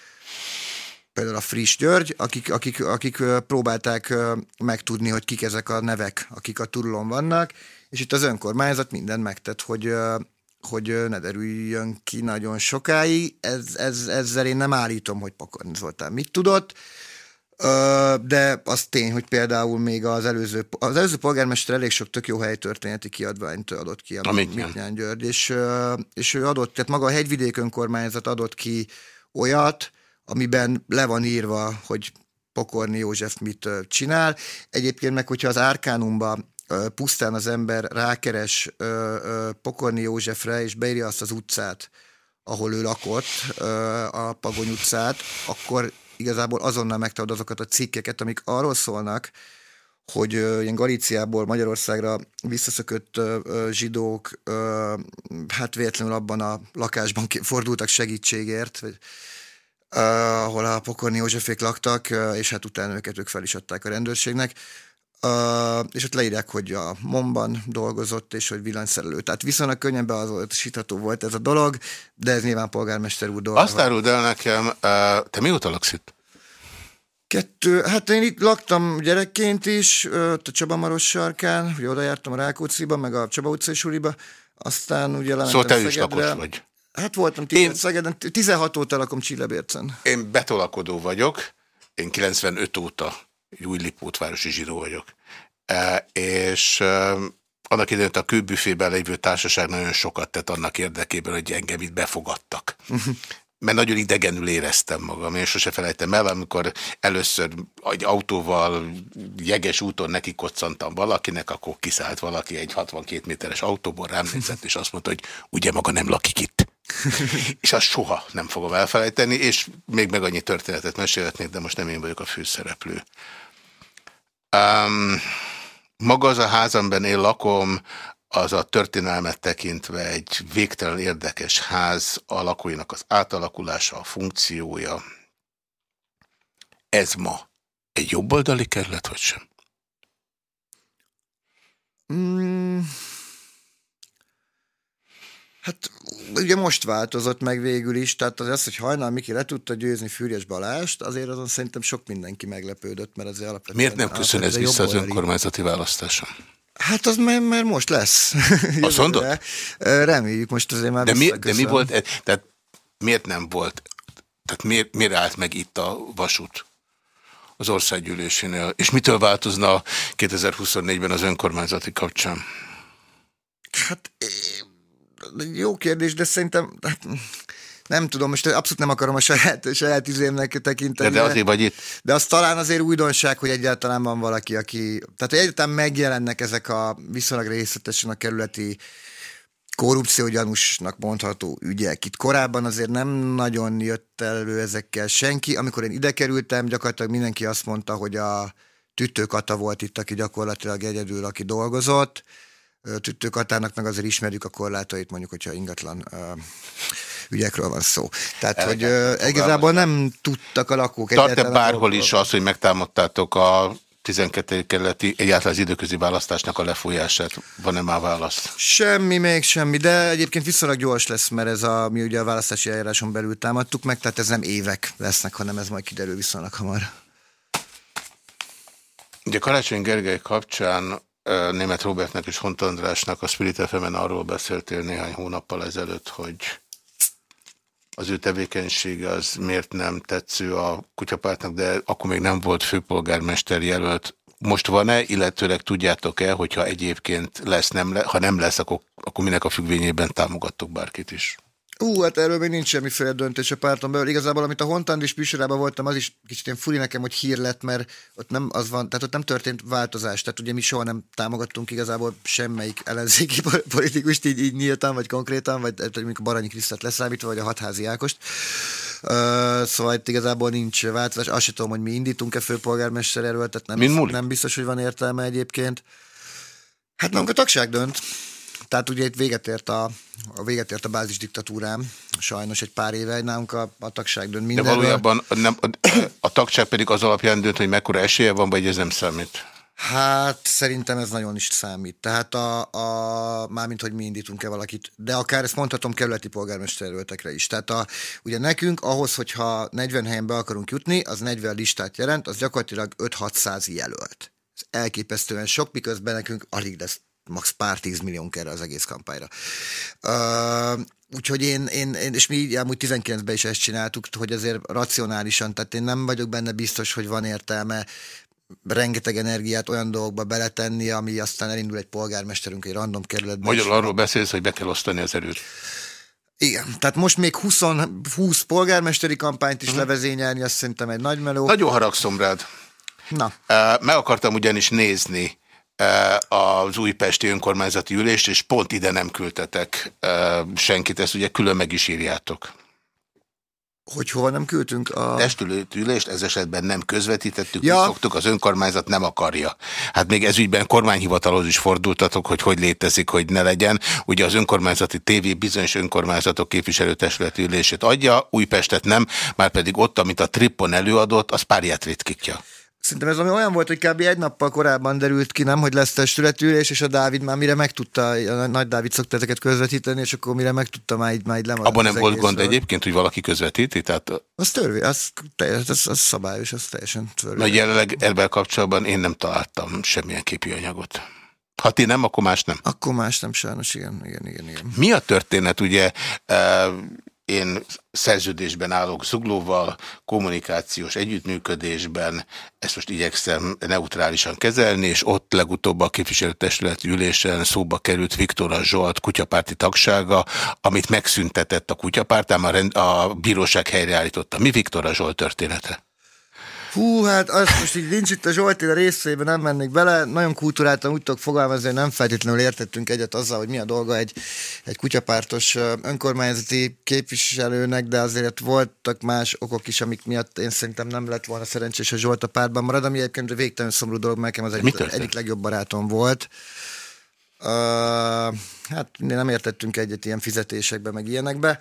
például a Friss György, akik, akik, akik próbálták megtudni, hogy kik ezek a nevek, akik a turulon vannak, és itt az önkormányzat mindent megtett, hogy hogy ne derüljön ki nagyon sokáig. Ez, ez, ezzel én nem állítom, hogy Pakorni Zoltán mit tudott, de az tény, hogy például még az előző, az előző polgármester elég sok tök jó helytörténeti kiadványt adott ki, a Mitnyán György, és, és ő adott, tehát maga a hegyvidék önkormányzat adott ki olyat, amiben le van írva, hogy Pokorni József mit csinál. Egyébként meg, hogyha az Árkánumban pusztán az ember rákeres Pokorni Józsefre, és beírja azt az utcát, ahol ő lakott, a Pagony utcát, akkor igazából azonnal megtalad azokat a cikkeket, amik arról szólnak, hogy ilyen Galíciából Magyarországra visszaszökött zsidók hát véletlenül abban a lakásban fordultak segítségért, ahol a Pokorni Józsefék laktak, és hát utána őket ők fel is adták a rendőrségnek. Uh, és ott leírják, hogy a Momban dolgozott, és hogy villanyszerelő. Tehát viszonylag könnyen beazonosítható volt ez a dolog, de ez nyilván polgármester úr dolga. Azt áruld el nekem, uh, te mióta laksz itt? Kettő, hát én itt laktam gyerekként is, a Csaba Maros sarkán, ugye oda jártam a Rákócziba, meg a Csaba utcai suliba, aztán ugye lementem Szóval te is lakos vagy? Hát voltam én... Szegeden, 16 óta lakom Csillebércen. Én betolakodó vagyok, én 95 óta egy új Lipótvárosi zsidó vagyok. E, és e, annak idején a kőbüfében lévő társaság nagyon sokat tett annak érdekében, hogy engem itt befogadtak. Mert nagyon idegenül éreztem magam. Én sose felejtem el, amikor először egy autóval jeges úton neki koccantam valakinek, akkor kiszállt valaki egy 62 méteres autóból, rám nézett, és azt mondta, hogy ugye maga nem lakik itt. *laughs* és azt soha nem fogom elfelejteni, és még meg annyi történetet mesélhetnék, de most nem én vagyok a főszereplő. Um, maga az a ház, amiben én lakom, az a történelmet tekintve egy végtelen érdekes ház, a lakóinak az átalakulása, a funkciója. Ez ma egy jobboldali kerület, vagy sem? Mm. Hát ugye most változott meg végül is, tehát az, hogy hajnal Miki le tudta győzni Fűrjes Balást, azért azon szerintem sok mindenki meglepődött, mert azért alapvetően... Miért nem köszön ez vissza az önkormányzati választáson? Hát az mert, mert most lesz. Azt mondod? Reméljük, most azért már de mi, de mi volt, e- tehát miért nem volt, tehát miért, miért állt meg itt a vasút az országgyűlésénél, és mitől változna 2024-ben az önkormányzati kapcsán? Hát jó kérdés, de szerintem hát, nem tudom, most abszolút nem akarom a saját, saját izémnek tekinteni. De, de azért vagy itt. De az talán azért újdonság, hogy egyáltalán van valaki, aki... Tehát, hogy egyáltalán megjelennek ezek a viszonylag részletesen a kerületi korrupciógyanúsnak mondható ügyek. Itt korábban azért nem nagyon jött elő ezekkel senki. Amikor én ide kerültem, gyakorlatilag mindenki azt mondta, hogy a tüttőkata volt itt, aki gyakorlatilag egyedül, aki dolgozott tüttőkatának, meg azért ismerjük a korlátait, mondjuk, hogyha ingatlan ügyekről van szó. Tehát, El, hogy uh, igazából nem tudtak a lakók Tart-e bárhol is az, hogy megtámadtátok a 12. kerületi, egyáltalán az időközi választásnak a lefolyását? Van-e már válasz? Semmi, még semmi, de egyébként viszonylag gyors lesz, mert ez a, mi ugye a választási eljáráson belül támadtuk meg, tehát ez nem évek lesznek, hanem ez majd kiderül viszonylag hamar. Ugye Karácsony Gergely kapcsán német Robertnek és Hont Andrásnak a Spirit fm arról beszéltél néhány hónappal ezelőtt, hogy az ő tevékenysége az miért nem tetsző a kutyapártnak, de akkor még nem volt főpolgármester jelölt. Most van-e, illetőleg tudjátok-e, hogyha egyébként lesz, nem le, ha nem lesz, akkor, akkor minek a függvényében támogattok bárkit is? Ú, hát erről még nincs semmiféle döntés a párton belül. Igazából, amit a Hontandis műsorában voltam, az is kicsit én furi nekem, hogy hír lett, mert ott nem az van, tehát ott nem történt változás. Tehát ugye mi soha nem támogattunk igazából semmelyik ellenzéki politikust így, így nyíltan, vagy konkrétan, vagy mondjuk a Baranyi Krisztát leszámítva, vagy a hatházi Ákost. Uh, szóval itt igazából nincs változás. Azt sem tudom, hogy mi indítunk-e főpolgármester erről, tehát nem, biztos, nem biztos, hogy van értelme egyébként. Hát nem, a tagság dönt. Tehát ugye itt véget ért a, a véget ért a bázis diktatúrám, sajnos egy pár éve nálunk a, a tagság dönt minden. De valójában nem, a, a tagság pedig az alapján dönt, hogy mekkora esélye van, vagy ez nem számít? Hát szerintem ez nagyon is számít. Tehát a, a mármint, hogy mi indítunk-e valakit, de akár ezt mondhatom kerületi polgármesteröltekre is. Tehát a, ugye nekünk ahhoz, hogyha 40 helyen be akarunk jutni, az 40 listát jelent, az gyakorlatilag 5-600 jelölt. Ez elképesztően sok, miközben nekünk alig lesz max pár tízmilliónk erre az egész kampányra. Uh, úgyhogy én, én, én, és mi amúgy 19-ben is ezt csináltuk, hogy azért racionálisan, tehát én nem vagyok benne biztos, hogy van értelme rengeteg energiát olyan dolgokba beletenni, ami aztán elindul egy polgármesterünk egy random kerületben. Magyarul arról beszélsz, hogy be kell osztani az erőt. Igen, tehát most még 20, 20 polgármesteri kampányt is hmm. levezényelni, azt szerintem egy nagy meló. Nagyon haragszom rád. Na. Meg akartam ugyanis nézni az újpesti önkormányzati ülést, és pont ide nem küldtetek senkit, ezt ugye külön meg is írjátok. Hogy hova nem küldtünk? A... Testülést ez esetben nem közvetítettük, ja. szoktuk, az önkormányzat nem akarja. Hát még ez ügyben kormányhivatalhoz is fordultatok, hogy hogy létezik, hogy ne legyen. Ugye az önkormányzati tévé bizonyos önkormányzatok képviselőtestületi ülését adja, Újpestet nem, már pedig ott, amit a Trippon előadott, az párját ritkítja. Szerintem ez ami olyan volt, hogy kb. egy nappal korábban derült ki, nem, hogy lesz testületülés, és a Dávid már mire megtudta, a nagy Dávid szokta ezeket közvetíteni, és akkor mire megtudta, már így, már így lemaradt. Abban nem volt gond egyébként, hogy valaki közvetíti? Tehát... Az törvé, az, az, az szabályos, az teljesen törvé. Nagy jelenleg ebben kapcsolatban én nem találtam semmilyen képi anyagot. Ha ti nem, akkor más nem. Akkor más nem, sajnos, igen, igen, igen. igen. Mi a történet, ugye én szerződésben állok Zuglóval, kommunikációs együttműködésben, ezt most igyekszem neutrálisan kezelni, és ott legutóbb a képviselőtestületi ülésen szóba került Viktor Zsolt kutyapárti tagsága, amit megszüntetett a kutyapárt, ám a, a bíróság helyreállította. Mi Viktor Zsolt története? Hú, hát azt most így nincs itt a Zsolti a részében, nem mennék bele. Nagyon kultúráltan úgy tudok fogalmazni, hogy nem feltétlenül értettünk egyet azzal, hogy mi a dolga egy, egy kutyapártos önkormányzati képviselőnek, de azért voltak más okok is, amik miatt én szerintem nem lett volna szerencsés, hogy Zsolt a pártban marad, ami egyébként végtelenül szomorú dolog, nekem az egyik, egyik legjobb barátom volt. Uh, hát nem értettünk egyet ilyen fizetésekbe, meg ilyenekbe.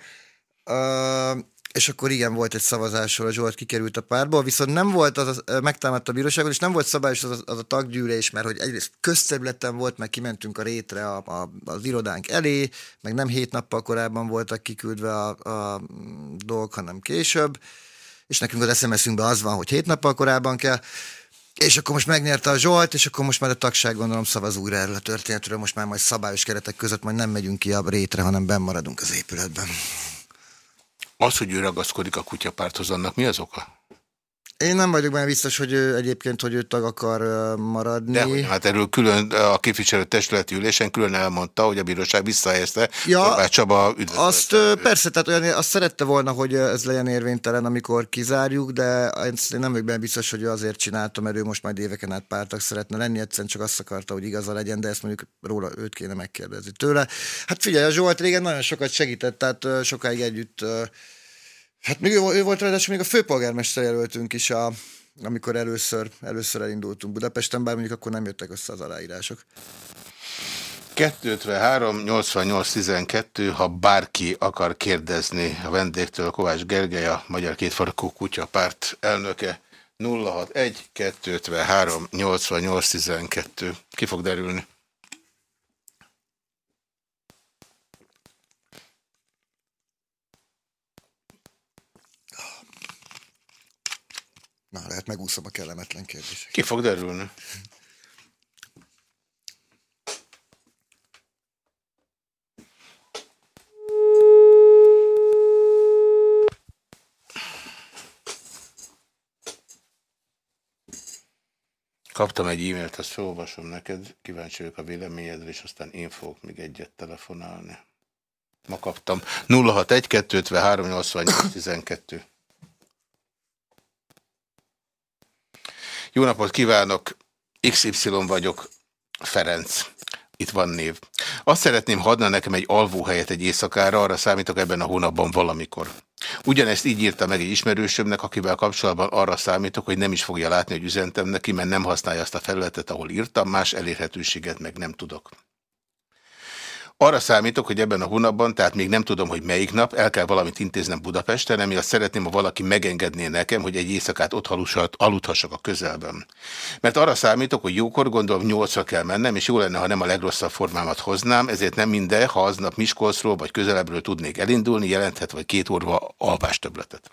Uh, és akkor igen, volt egy szavazásról, a Zsolt kikerült a párból, viszont nem volt az, az megtámadt a bíróságon, és nem volt szabályos az, az a taggyűlés, mert hogy egyrészt közterületen volt, meg kimentünk a rétre a, a, az irodánk elé, meg nem hét nappal korábban voltak kiküldve a, a dolgok, hanem később, és nekünk az SMS-ünkben az van, hogy hét nappal korábban kell, és akkor most megnyerte a Zsolt, és akkor most már a tagság gondolom szavaz újra erről a történetről, most már majd szabályos keretek között majd nem megyünk ki a rétre, hanem benn az épületben. Az, hogy ő ragaszkodik a kutyapárthoz, annak mi az oka? Én nem vagyok benne biztos, hogy ő egyébként, hogy ő tag akar maradni. De, hát erről külön a képviselő testületi ülésen külön elmondta, hogy a bíróság visszahelyezte ja, Horváth Csaba Azt persze, tehát olyan, azt szerette volna, hogy ez legyen érvénytelen, amikor kizárjuk, de én nem vagyok benne biztos, hogy ő azért csinálta, mert ő most majd éveken át pártak szeretne lenni, egyszerűen csak azt akarta, hogy igaza legyen, de ezt mondjuk róla őt kéne megkérdezni tőle. Hát figyelj, a Zsolt régen nagyon sokat segített, tehát sokáig együtt Hát még ő, ő volt ráadásul még a főpolgármester jelöltünk is, a, amikor először, először elindultunk Budapesten, bár mondjuk akkor nem jöttek össze az aláírások. 253 88 12, ha bárki akar kérdezni a vendégtől, Kovács Gergely, a Magyar Kétfarkú Kutyapárt elnöke, 061 253 88 12. Ki fog derülni? Na, lehet megúszom a kellemetlen kérdéseket. Ki fog derülni? Kaptam egy e-mailt, azt felolvasom neked, kíváncsi vagyok a véleményedre, és aztán én fogok még egyet telefonálni. Ma kaptam 061 253 88 12. Jó napot kívánok, XY vagyok, Ferenc. Itt van név. Azt szeretném, ha nekem egy alvóhelyet egy éjszakára, arra számítok ebben a hónapban valamikor. Ugyanezt így írta meg egy ismerősömnek, akivel kapcsolatban arra számítok, hogy nem is fogja látni, hogy üzentem neki, mert nem használja azt a felületet, ahol írtam, más elérhetőséget meg nem tudok. Arra számítok, hogy ebben a hónapban, tehát még nem tudom, hogy melyik nap, el kell valamit intéznem Budapesten, emiatt szeretném, ha valaki megengedné nekem, hogy egy éjszakát ott aludhassak a közelben. Mert arra számítok, hogy jókor gondolom nyolcra kell mennem, és jó lenne, ha nem a legrosszabb formámat hoznám, ezért nem minden, ha aznap Miskolcról vagy közelebbről tudnék elindulni, jelenthet vagy két orva alvástöbletet.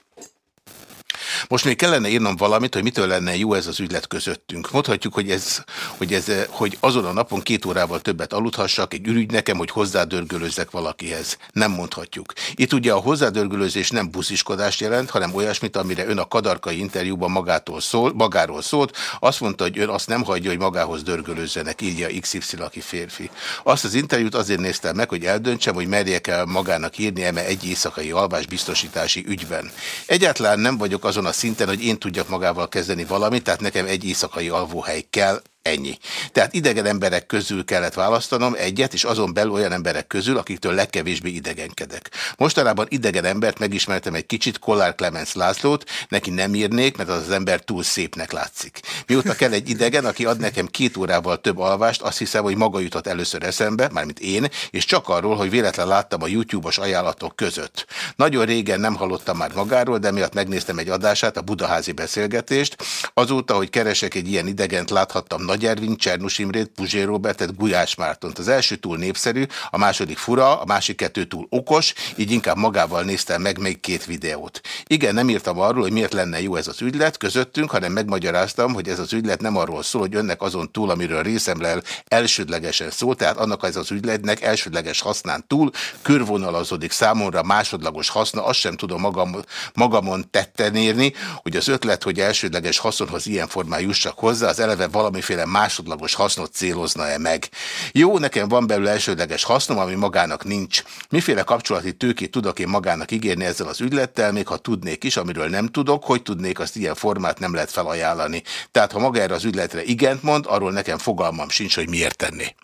Most még kellene írnom valamit, hogy mitől lenne jó ez az ügylet közöttünk. Mondhatjuk, hogy, ez, hogy, ez, hogy azon a napon két órával többet aludhassak, egy ürügy nekem, hogy hozzádörgölözzek valakihez. Nem mondhatjuk. Itt ugye a hozzádörgölözés nem busziskodást jelent, hanem olyasmit, amire ön a kadarkai interjúban magától szól, magáról szólt. Azt mondta, hogy ön azt nem hagyja, hogy magához dörgölözzenek, írja XY, aki férfi. Azt az interjút azért néztem meg, hogy eldöntsem, hogy merjek el magának írni eme egy éjszakai alvás biztosítási ügyben. Egyáltalán nem vagyok azon a szinten, hogy én tudjak magával kezdeni valamit, tehát nekem egy éjszakai alvóhely kell, Ennyi. Tehát idegen emberek közül kellett választanom egyet, és azon belül olyan emberek közül, akiktől legkevésbé idegenkedek. Mostanában idegen embert megismertem egy kicsit, Kollár Clemens Lászlót, neki nem írnék, mert az az ember túl szépnek látszik. Mióta kell egy idegen, aki ad nekem két órával több alvást, azt hiszem, hogy maga jutott először eszembe, mármint én, és csak arról, hogy véletlen láttam a YouTube-os ajánlatok között. Nagyon régen nem hallottam már magáról, de miatt megnéztem egy adását, a budaházi beszélgetést. Azóta, hogy keresek egy ilyen idegent, láthattam nagy Ervin, Csernus Imrét, Puzsé Robertet, Gulyás Mártont. Az első túl népszerű, a második fura, a másik kettő túl okos, így inkább magával néztem meg még két videót. Igen, nem írtam arról, hogy miért lenne jó ez az ügylet közöttünk, hanem megmagyaráztam, hogy ez az ügylet nem arról szól, hogy önnek azon túl, amiről részemlel elsődlegesen szól, tehát annak ez az ügyletnek elsődleges hasznán túl körvonalazódik számomra másodlagos haszna, azt sem tudom magam, magamon tetten érni, hogy az ötlet, hogy elsődleges haszonhoz ilyen formán jussak hozzá, az eleve valamiféle másodlagos hasznot célozna-e meg. Jó, nekem van belőle elsődleges hasznom, ami magának nincs. Miféle kapcsolati tőkét tudok én magának ígérni ezzel az ügylettel, még ha tudnék is, amiről nem tudok, hogy tudnék, azt ilyen formát nem lehet felajánlani. Tehát ha maga erre az ügyletre igent mond, arról nekem fogalmam sincs, hogy miért tenni.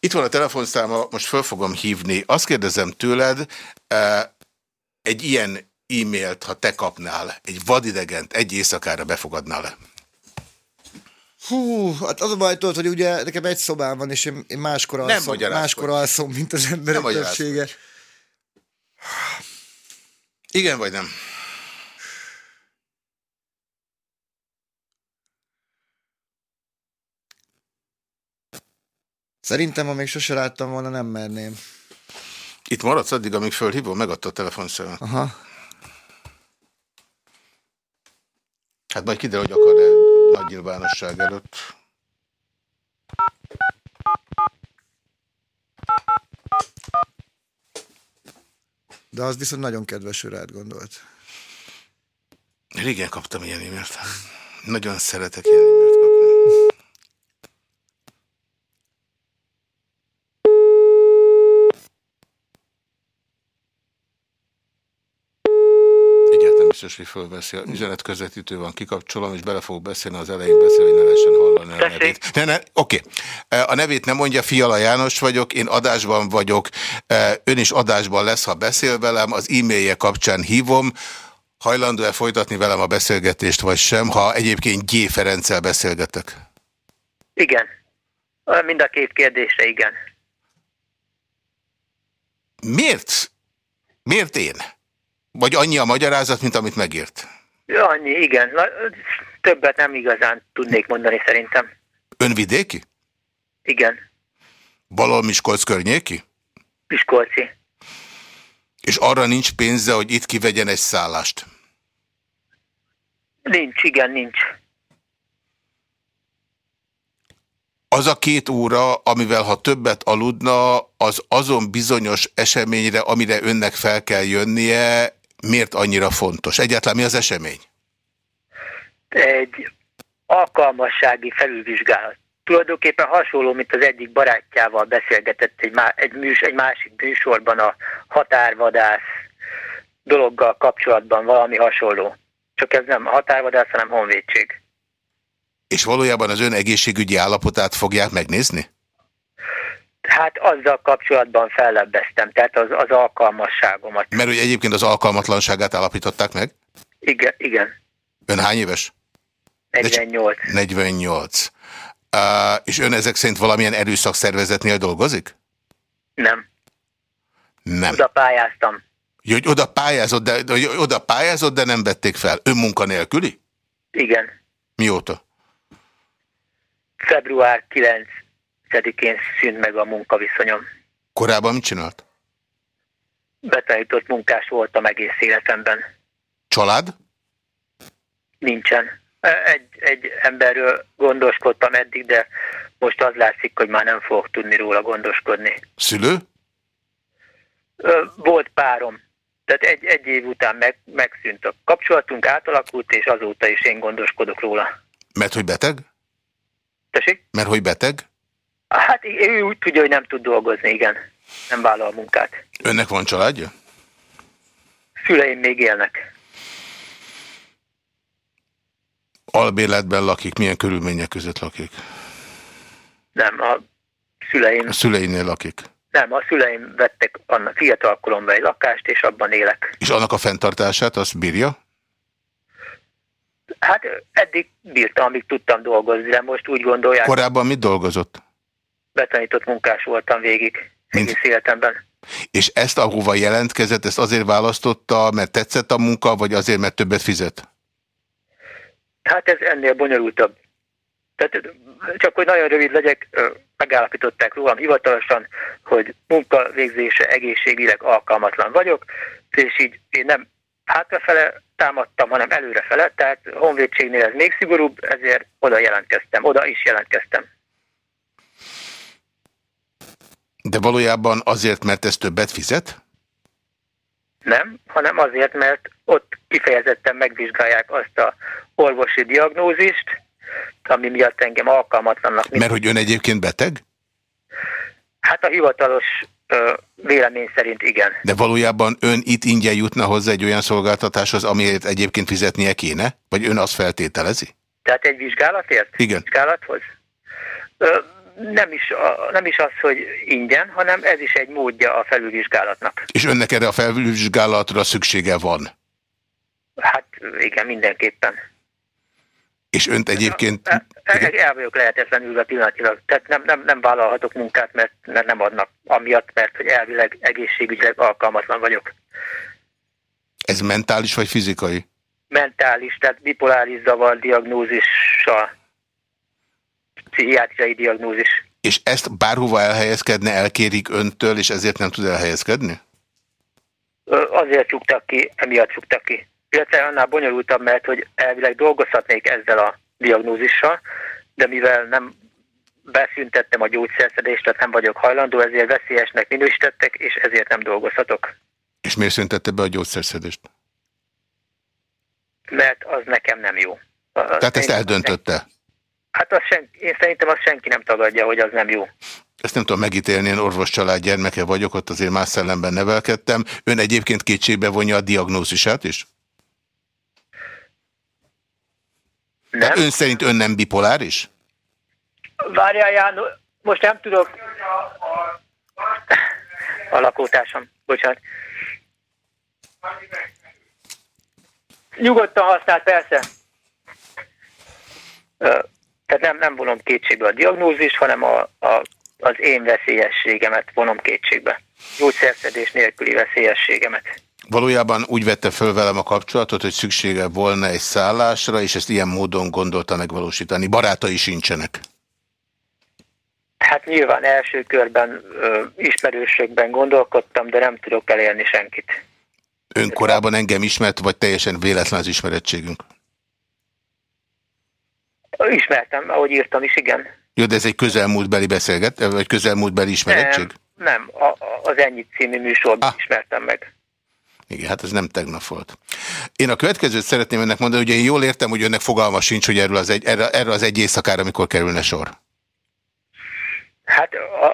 Itt van a telefonszáma, most föl fogom hívni. Azt kérdezem tőled, eh, egy ilyen e-mailt, ha te kapnál, egy vadidegent egy éjszakára befogadnál -e? Hú, hát az a baj, tudod, hogy ugye nekem egy szobám van, és én, én máskor alszom, máskor alszom, mint az emberek többsége. Igen vagy nem? Szerintem, ha még sose láttam volna, nem merném. Itt maradsz addig, amíg fölhívom, megadta a telefonszámot. Aha. Hát majd kiderül, hogy akar-e nagy nyilvánosság előtt. De az viszont nagyon kedves, rád gondolt. Régen kaptam ilyen e-mailt. Nagyon szeretek ilyen e-mailt kapni. Biztos, hogy fölveszi. A üzenet közvetítő van, kikapcsolom, és bele fogok beszélni az elején beszélni, hogy ne lehessen hallani a nevét. Ne, ne, oké. E, a nevét nem mondja, Fiala János vagyok, én adásban vagyok, e, ön is adásban lesz, ha beszél velem, az e-mailje kapcsán hívom, hajlandó-e folytatni velem a beszélgetést, vagy sem, ha egyébként G. Ferenccel beszélgetek? Igen. Mind a két kérdésre igen. Miért? Miért én? Vagy annyi a magyarázat, mint amit megírt? Ja, annyi, igen. Na, többet nem igazán tudnék mondani szerintem. Önvidéki? Igen. Balol Miskolc környéki? Miskolci. És arra nincs pénze, hogy itt kivegyen egy szállást? Nincs, igen, nincs. Az a két óra, amivel ha többet aludna, az azon bizonyos eseményre, amire önnek fel kell jönnie, miért annyira fontos? Egyáltalán mi az esemény? Egy alkalmassági felülvizsgálat. Tulajdonképpen hasonló, mint az egyik barátjával beszélgetett egy, má, egy, műs, egy másik műsorban a határvadász dologgal kapcsolatban valami hasonló. Csak ez nem határvadász, hanem honvédség. És valójában az ön egészségügyi állapotát fogják megnézni? Hát azzal kapcsolatban fellebbeztem, tehát az, az alkalmasságomat. Mert hogy egyébként az alkalmatlanságát állapították meg? Igen. igen. Ön hány éves? 48. 48. Uh, és ön ezek szerint valamilyen erőszakszervezetnél dolgozik? Nem. Nem. Oda pályáztam. Jó, hogy oda pályázott, de, hogy oda pályázott, de nem vették fel. Ön munkanélküli? Igen. Mióta? Február 9 én szűnt meg a munkaviszonyom. Korábban mit csinált? Betanított munkás voltam egész életemben. Család? Nincsen. Egy, egy emberről gondoskodtam eddig, de most az látszik, hogy már nem fogok tudni róla gondoskodni. Szülő? Volt párom. Tehát egy, egy év után meg, megszűnt a kapcsolatunk, átalakult, és azóta is én gondoskodok róla. Mert hogy beteg? Tessék? Mert hogy beteg? Hát ő úgy tudja, hogy nem tud dolgozni, igen. Nem vállal a munkát. Önnek van családja? Szüleim még élnek. Albérletben lakik, milyen körülmények között lakik? Nem, a szüleim... A szüleinél lakik? Nem, a szüleim vettek annak fiatal koromban egy lakást, és abban élek. És annak a fenntartását, azt bírja? Hát eddig bírtam, amíg tudtam dolgozni, de most úgy gondolják... Korábban mit dolgozott? Betanított munkás voltam végig, Mint? egész életemben. És ezt, ahova jelentkezett, ezt azért választotta, mert tetszett a munka, vagy azért, mert többet fizet? Hát ez ennél bonyolultabb. Tehát csak hogy nagyon rövid legyek, megállapították rólam hivatalosan, hogy munkavégzése egészségileg alkalmatlan vagyok, és így én nem hátrafele támadtam, hanem előrefele, tehát honvédségnél ez még szigorúbb, ezért oda jelentkeztem, oda is jelentkeztem. De valójában azért, mert ez többet fizet? Nem, hanem azért, mert ott kifejezetten megvizsgálják azt a orvosi diagnózist, ami miatt engem alkalmatlannak... Mert hogy ön egyébként beteg? Hát a hivatalos ö, vélemény szerint igen. De valójában ön itt ingyen jutna hozzá egy olyan szolgáltatáshoz, amiért egyébként fizetnie kéne? Vagy ön azt feltételezi? Tehát egy vizsgálatért? Igen. Vizsgálathoz? Ö, nem is, nem is az, hogy ingyen, hanem ez is egy módja a felülvizsgálatnak. És önnek erre a felülvizsgálatra szüksége van? Hát igen, mindenképpen. És önt egyébként... El, el, el vagyok lehetetlenül pillanatilag. Tehát nem, nem, nem vállalhatok munkát, mert, mert nem adnak amiatt, mert hogy elvileg egészségügyileg alkalmatlan vagyok. Ez mentális vagy fizikai? Mentális, tehát bipoláris zavar diagnózissal. Pszichiátriai diagnózis. És ezt bárhova elhelyezkedne, elkérik öntől, és ezért nem tud elhelyezkedni? Azért csuktak ki, emiatt csuktak ki. Illetve annál bonyolultabb, mert hogy elvileg dolgozhatnék ezzel a diagnózissal, de mivel nem beszüntettem a gyógyszerszedést, tehát nem vagyok hajlandó, ezért veszélyesnek minősítettek, és ezért nem dolgozhatok. És miért szüntette be a gyógyszerszedést? Mert az nekem nem jó. Tehát ezt eldöntötte? Hát az sen, én szerintem azt senki nem tagadja, hogy az nem jó. Ezt nem tudom megítélni, én orvos család gyermeke vagyok, ott azért más szellemben nevelkedtem. Ön egyébként kétségbe vonja a diagnózisát is? Nem. ön szerint ön nem bipoláris? Várjál, János, most nem tudok. A lakótársam, bocsánat. Nyugodtan használt, persze. Tehát nem, nem vonom kétségbe a diagnózis, hanem a, a, az én veszélyességemet vonom kétségbe. Gyógyszerszedés nélküli veszélyességemet. Valójában úgy vette föl velem a kapcsolatot, hogy szüksége volna egy szállásra, és ezt ilyen módon gondolta megvalósítani. Barátai sincsenek. Hát nyilván első körben ö, ismerősökben gondolkodtam, de nem tudok elérni senkit. Ön korábban engem ismert, vagy teljesen véletlen az ismerettségünk? Ismertem, ahogy írtam is, igen. Jó, de ez egy közelmúltbeli beszélget, vagy közelmúltbeli ismerettség? Nem, nem a, az Ennyit című műsorban ah. ismertem meg. Igen, hát ez nem tegnap volt. Én a következőt szeretném önnek mondani, hogy én jól értem, hogy önnek fogalma sincs, hogy erről az egy, erre, erre az egy éjszakára, amikor kerülne sor. Hát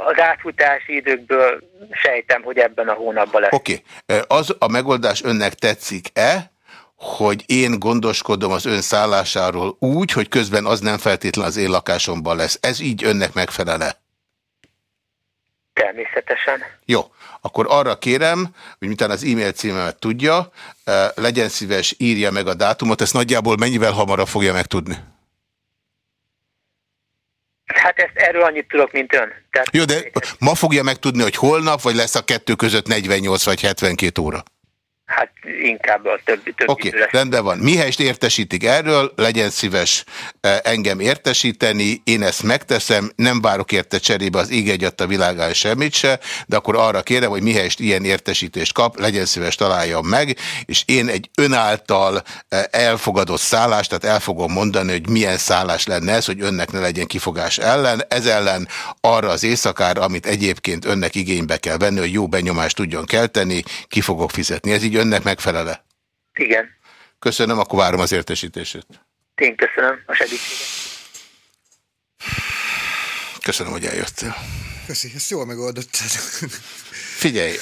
az átfutási időkből sejtem, hogy ebben a hónapban lesz. Oké. Okay. Az a megoldás önnek tetszik-e, hogy én gondoskodom az ön szállásáról úgy, hogy közben az nem feltétlen az én lakásomban lesz. Ez így önnek megfelele? Természetesen. Jó, akkor arra kérem, hogy mintán az e-mail címemet tudja, legyen szíves, írja meg a dátumot, ezt nagyjából mennyivel hamarabb fogja megtudni? Hát ezt erről annyit tudok, mint ön. Tehát Jó, de ma fogja megtudni, hogy holnap, vagy lesz a kettő között 48 vagy 72 óra? Hát inkább a többi, többi Oké, okay, rendben van. Mihelyst értesítik erről, legyen szíves eh, engem értesíteni, én ezt megteszem, nem várok érte cserébe az íg a világán semmit se, de akkor arra kérem, hogy mihelyst ilyen értesítést kap, legyen szíves találjam meg, és én egy önáltal eh, elfogadott szállást, tehát el fogom mondani, hogy milyen szállás lenne ez, hogy önnek ne legyen kifogás ellen, ez ellen arra az éjszakára, amit egyébként önnek igénybe kell venni, hogy jó benyomást tudjon kelteni, ki fogok fizetni. Ez így önnek megfelele? Igen. Köszönöm, akkor várom az értesítését. Én köszönöm a segítséget. Köszönöm, hogy eljöttél. Köszi, ezt jól megoldottad. *laughs* Figyelj,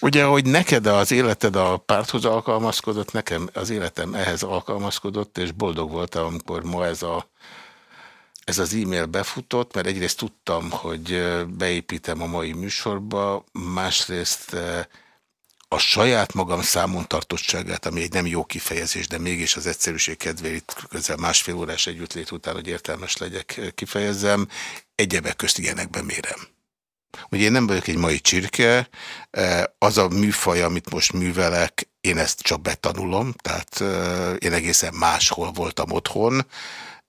ugye, hogy neked az életed a párthoz alkalmazkodott, nekem az életem ehhez alkalmazkodott, és boldog voltam, amikor ma ez a ez az e-mail befutott, mert egyrészt tudtam, hogy beépítem a mai műsorba, másrészt a saját magam számon tartottságát, ami egy nem jó kifejezés, de mégis az egyszerűség kedvéért közel másfél órás együttlét után, hogy értelmes legyek, kifejezzem, egyebek közt ilyenekben mérem. Ugye én nem vagyok egy mai csirke, az a műfaj, amit most művelek, én ezt csak betanulom, tehát én egészen máshol voltam otthon,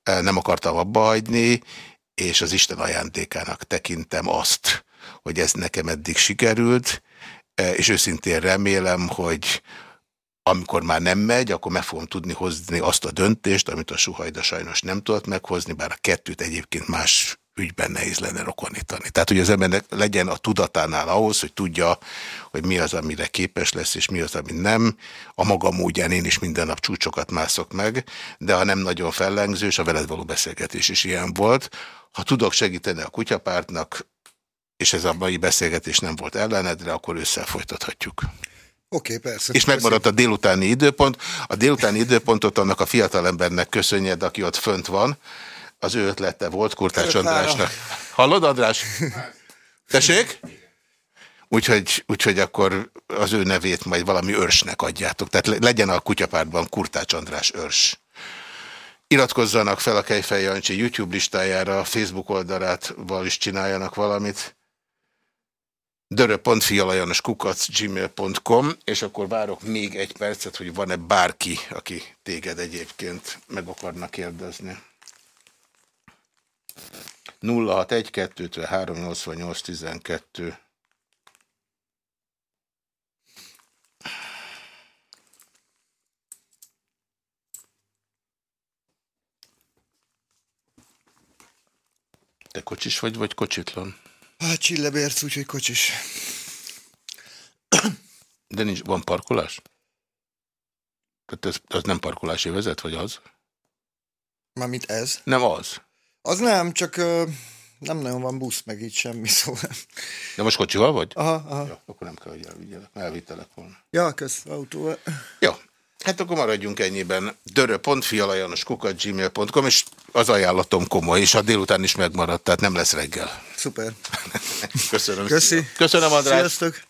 nem akartam abba hagyni, és az Isten ajándékának tekintem azt, hogy ez nekem eddig sikerült, és őszintén remélem, hogy amikor már nem megy, akkor meg fogom tudni hozni azt a döntést, amit a Suhajda sajnos nem tudott meghozni, bár a kettőt egyébként más ügyben nehéz lenne rokonítani. Tehát, hogy az embernek legyen a tudatánál ahhoz, hogy tudja, hogy mi az, amire képes lesz, és mi az, ami nem. A maga módján én is minden nap csúcsokat mászok meg, de ha nem nagyon fellengzős, a veled való beszélgetés is ilyen volt. Ha tudok segíteni a kutyapártnak, és ez a mai beszélgetés nem volt ellenedre, akkor ősszel folytathatjuk. Oké, okay, persze. És megmaradt a délutáni időpont. A délutáni időpontot annak a fiatalembernek köszönjed, aki ott fönt van. Az ő ötlete volt Kurtács Andrásnak. Hallod, András? Tessék? Úgyhogy, úgyhogy akkor az ő nevét majd valami őrsnek adjátok. Tehát legyen a kutyapártban Kurtács András őrs. Iratkozzanak fel a Kejfej Jancsi YouTube listájára, a Facebook oldalát, is csináljanak valamit. dörö.fialajanoskukac.gmail.com és akkor várok még egy percet, hogy van-e bárki, aki téged egyébként meg akarna kérdezni. 061 2 388 12 Te kocsis vagy, vagy kocsitlan? Hát csillebérc, úgyhogy kocsis. De nincs, van parkolás? Tehát ez, az nem parkolási vezet, vagy az? Mármint ez? Nem az. Az nem, csak uh, nem nagyon van busz, meg így semmi, *laughs* szóval. De most kocsival vagy? Aha, aha. Ja, akkor nem kell, hogy elvigyelek, elvittelek volna. Ja, kösz, autóval. Jó, Hát akkor maradjunk ennyiben. dörö.fialajanoskukat.gmail.com és az ajánlatom komoly, és a délután is megmaradt, tehát nem lesz reggel. Szuper. *laughs* Köszönöm. Köszi. Köszönöm, András. Sziasztok.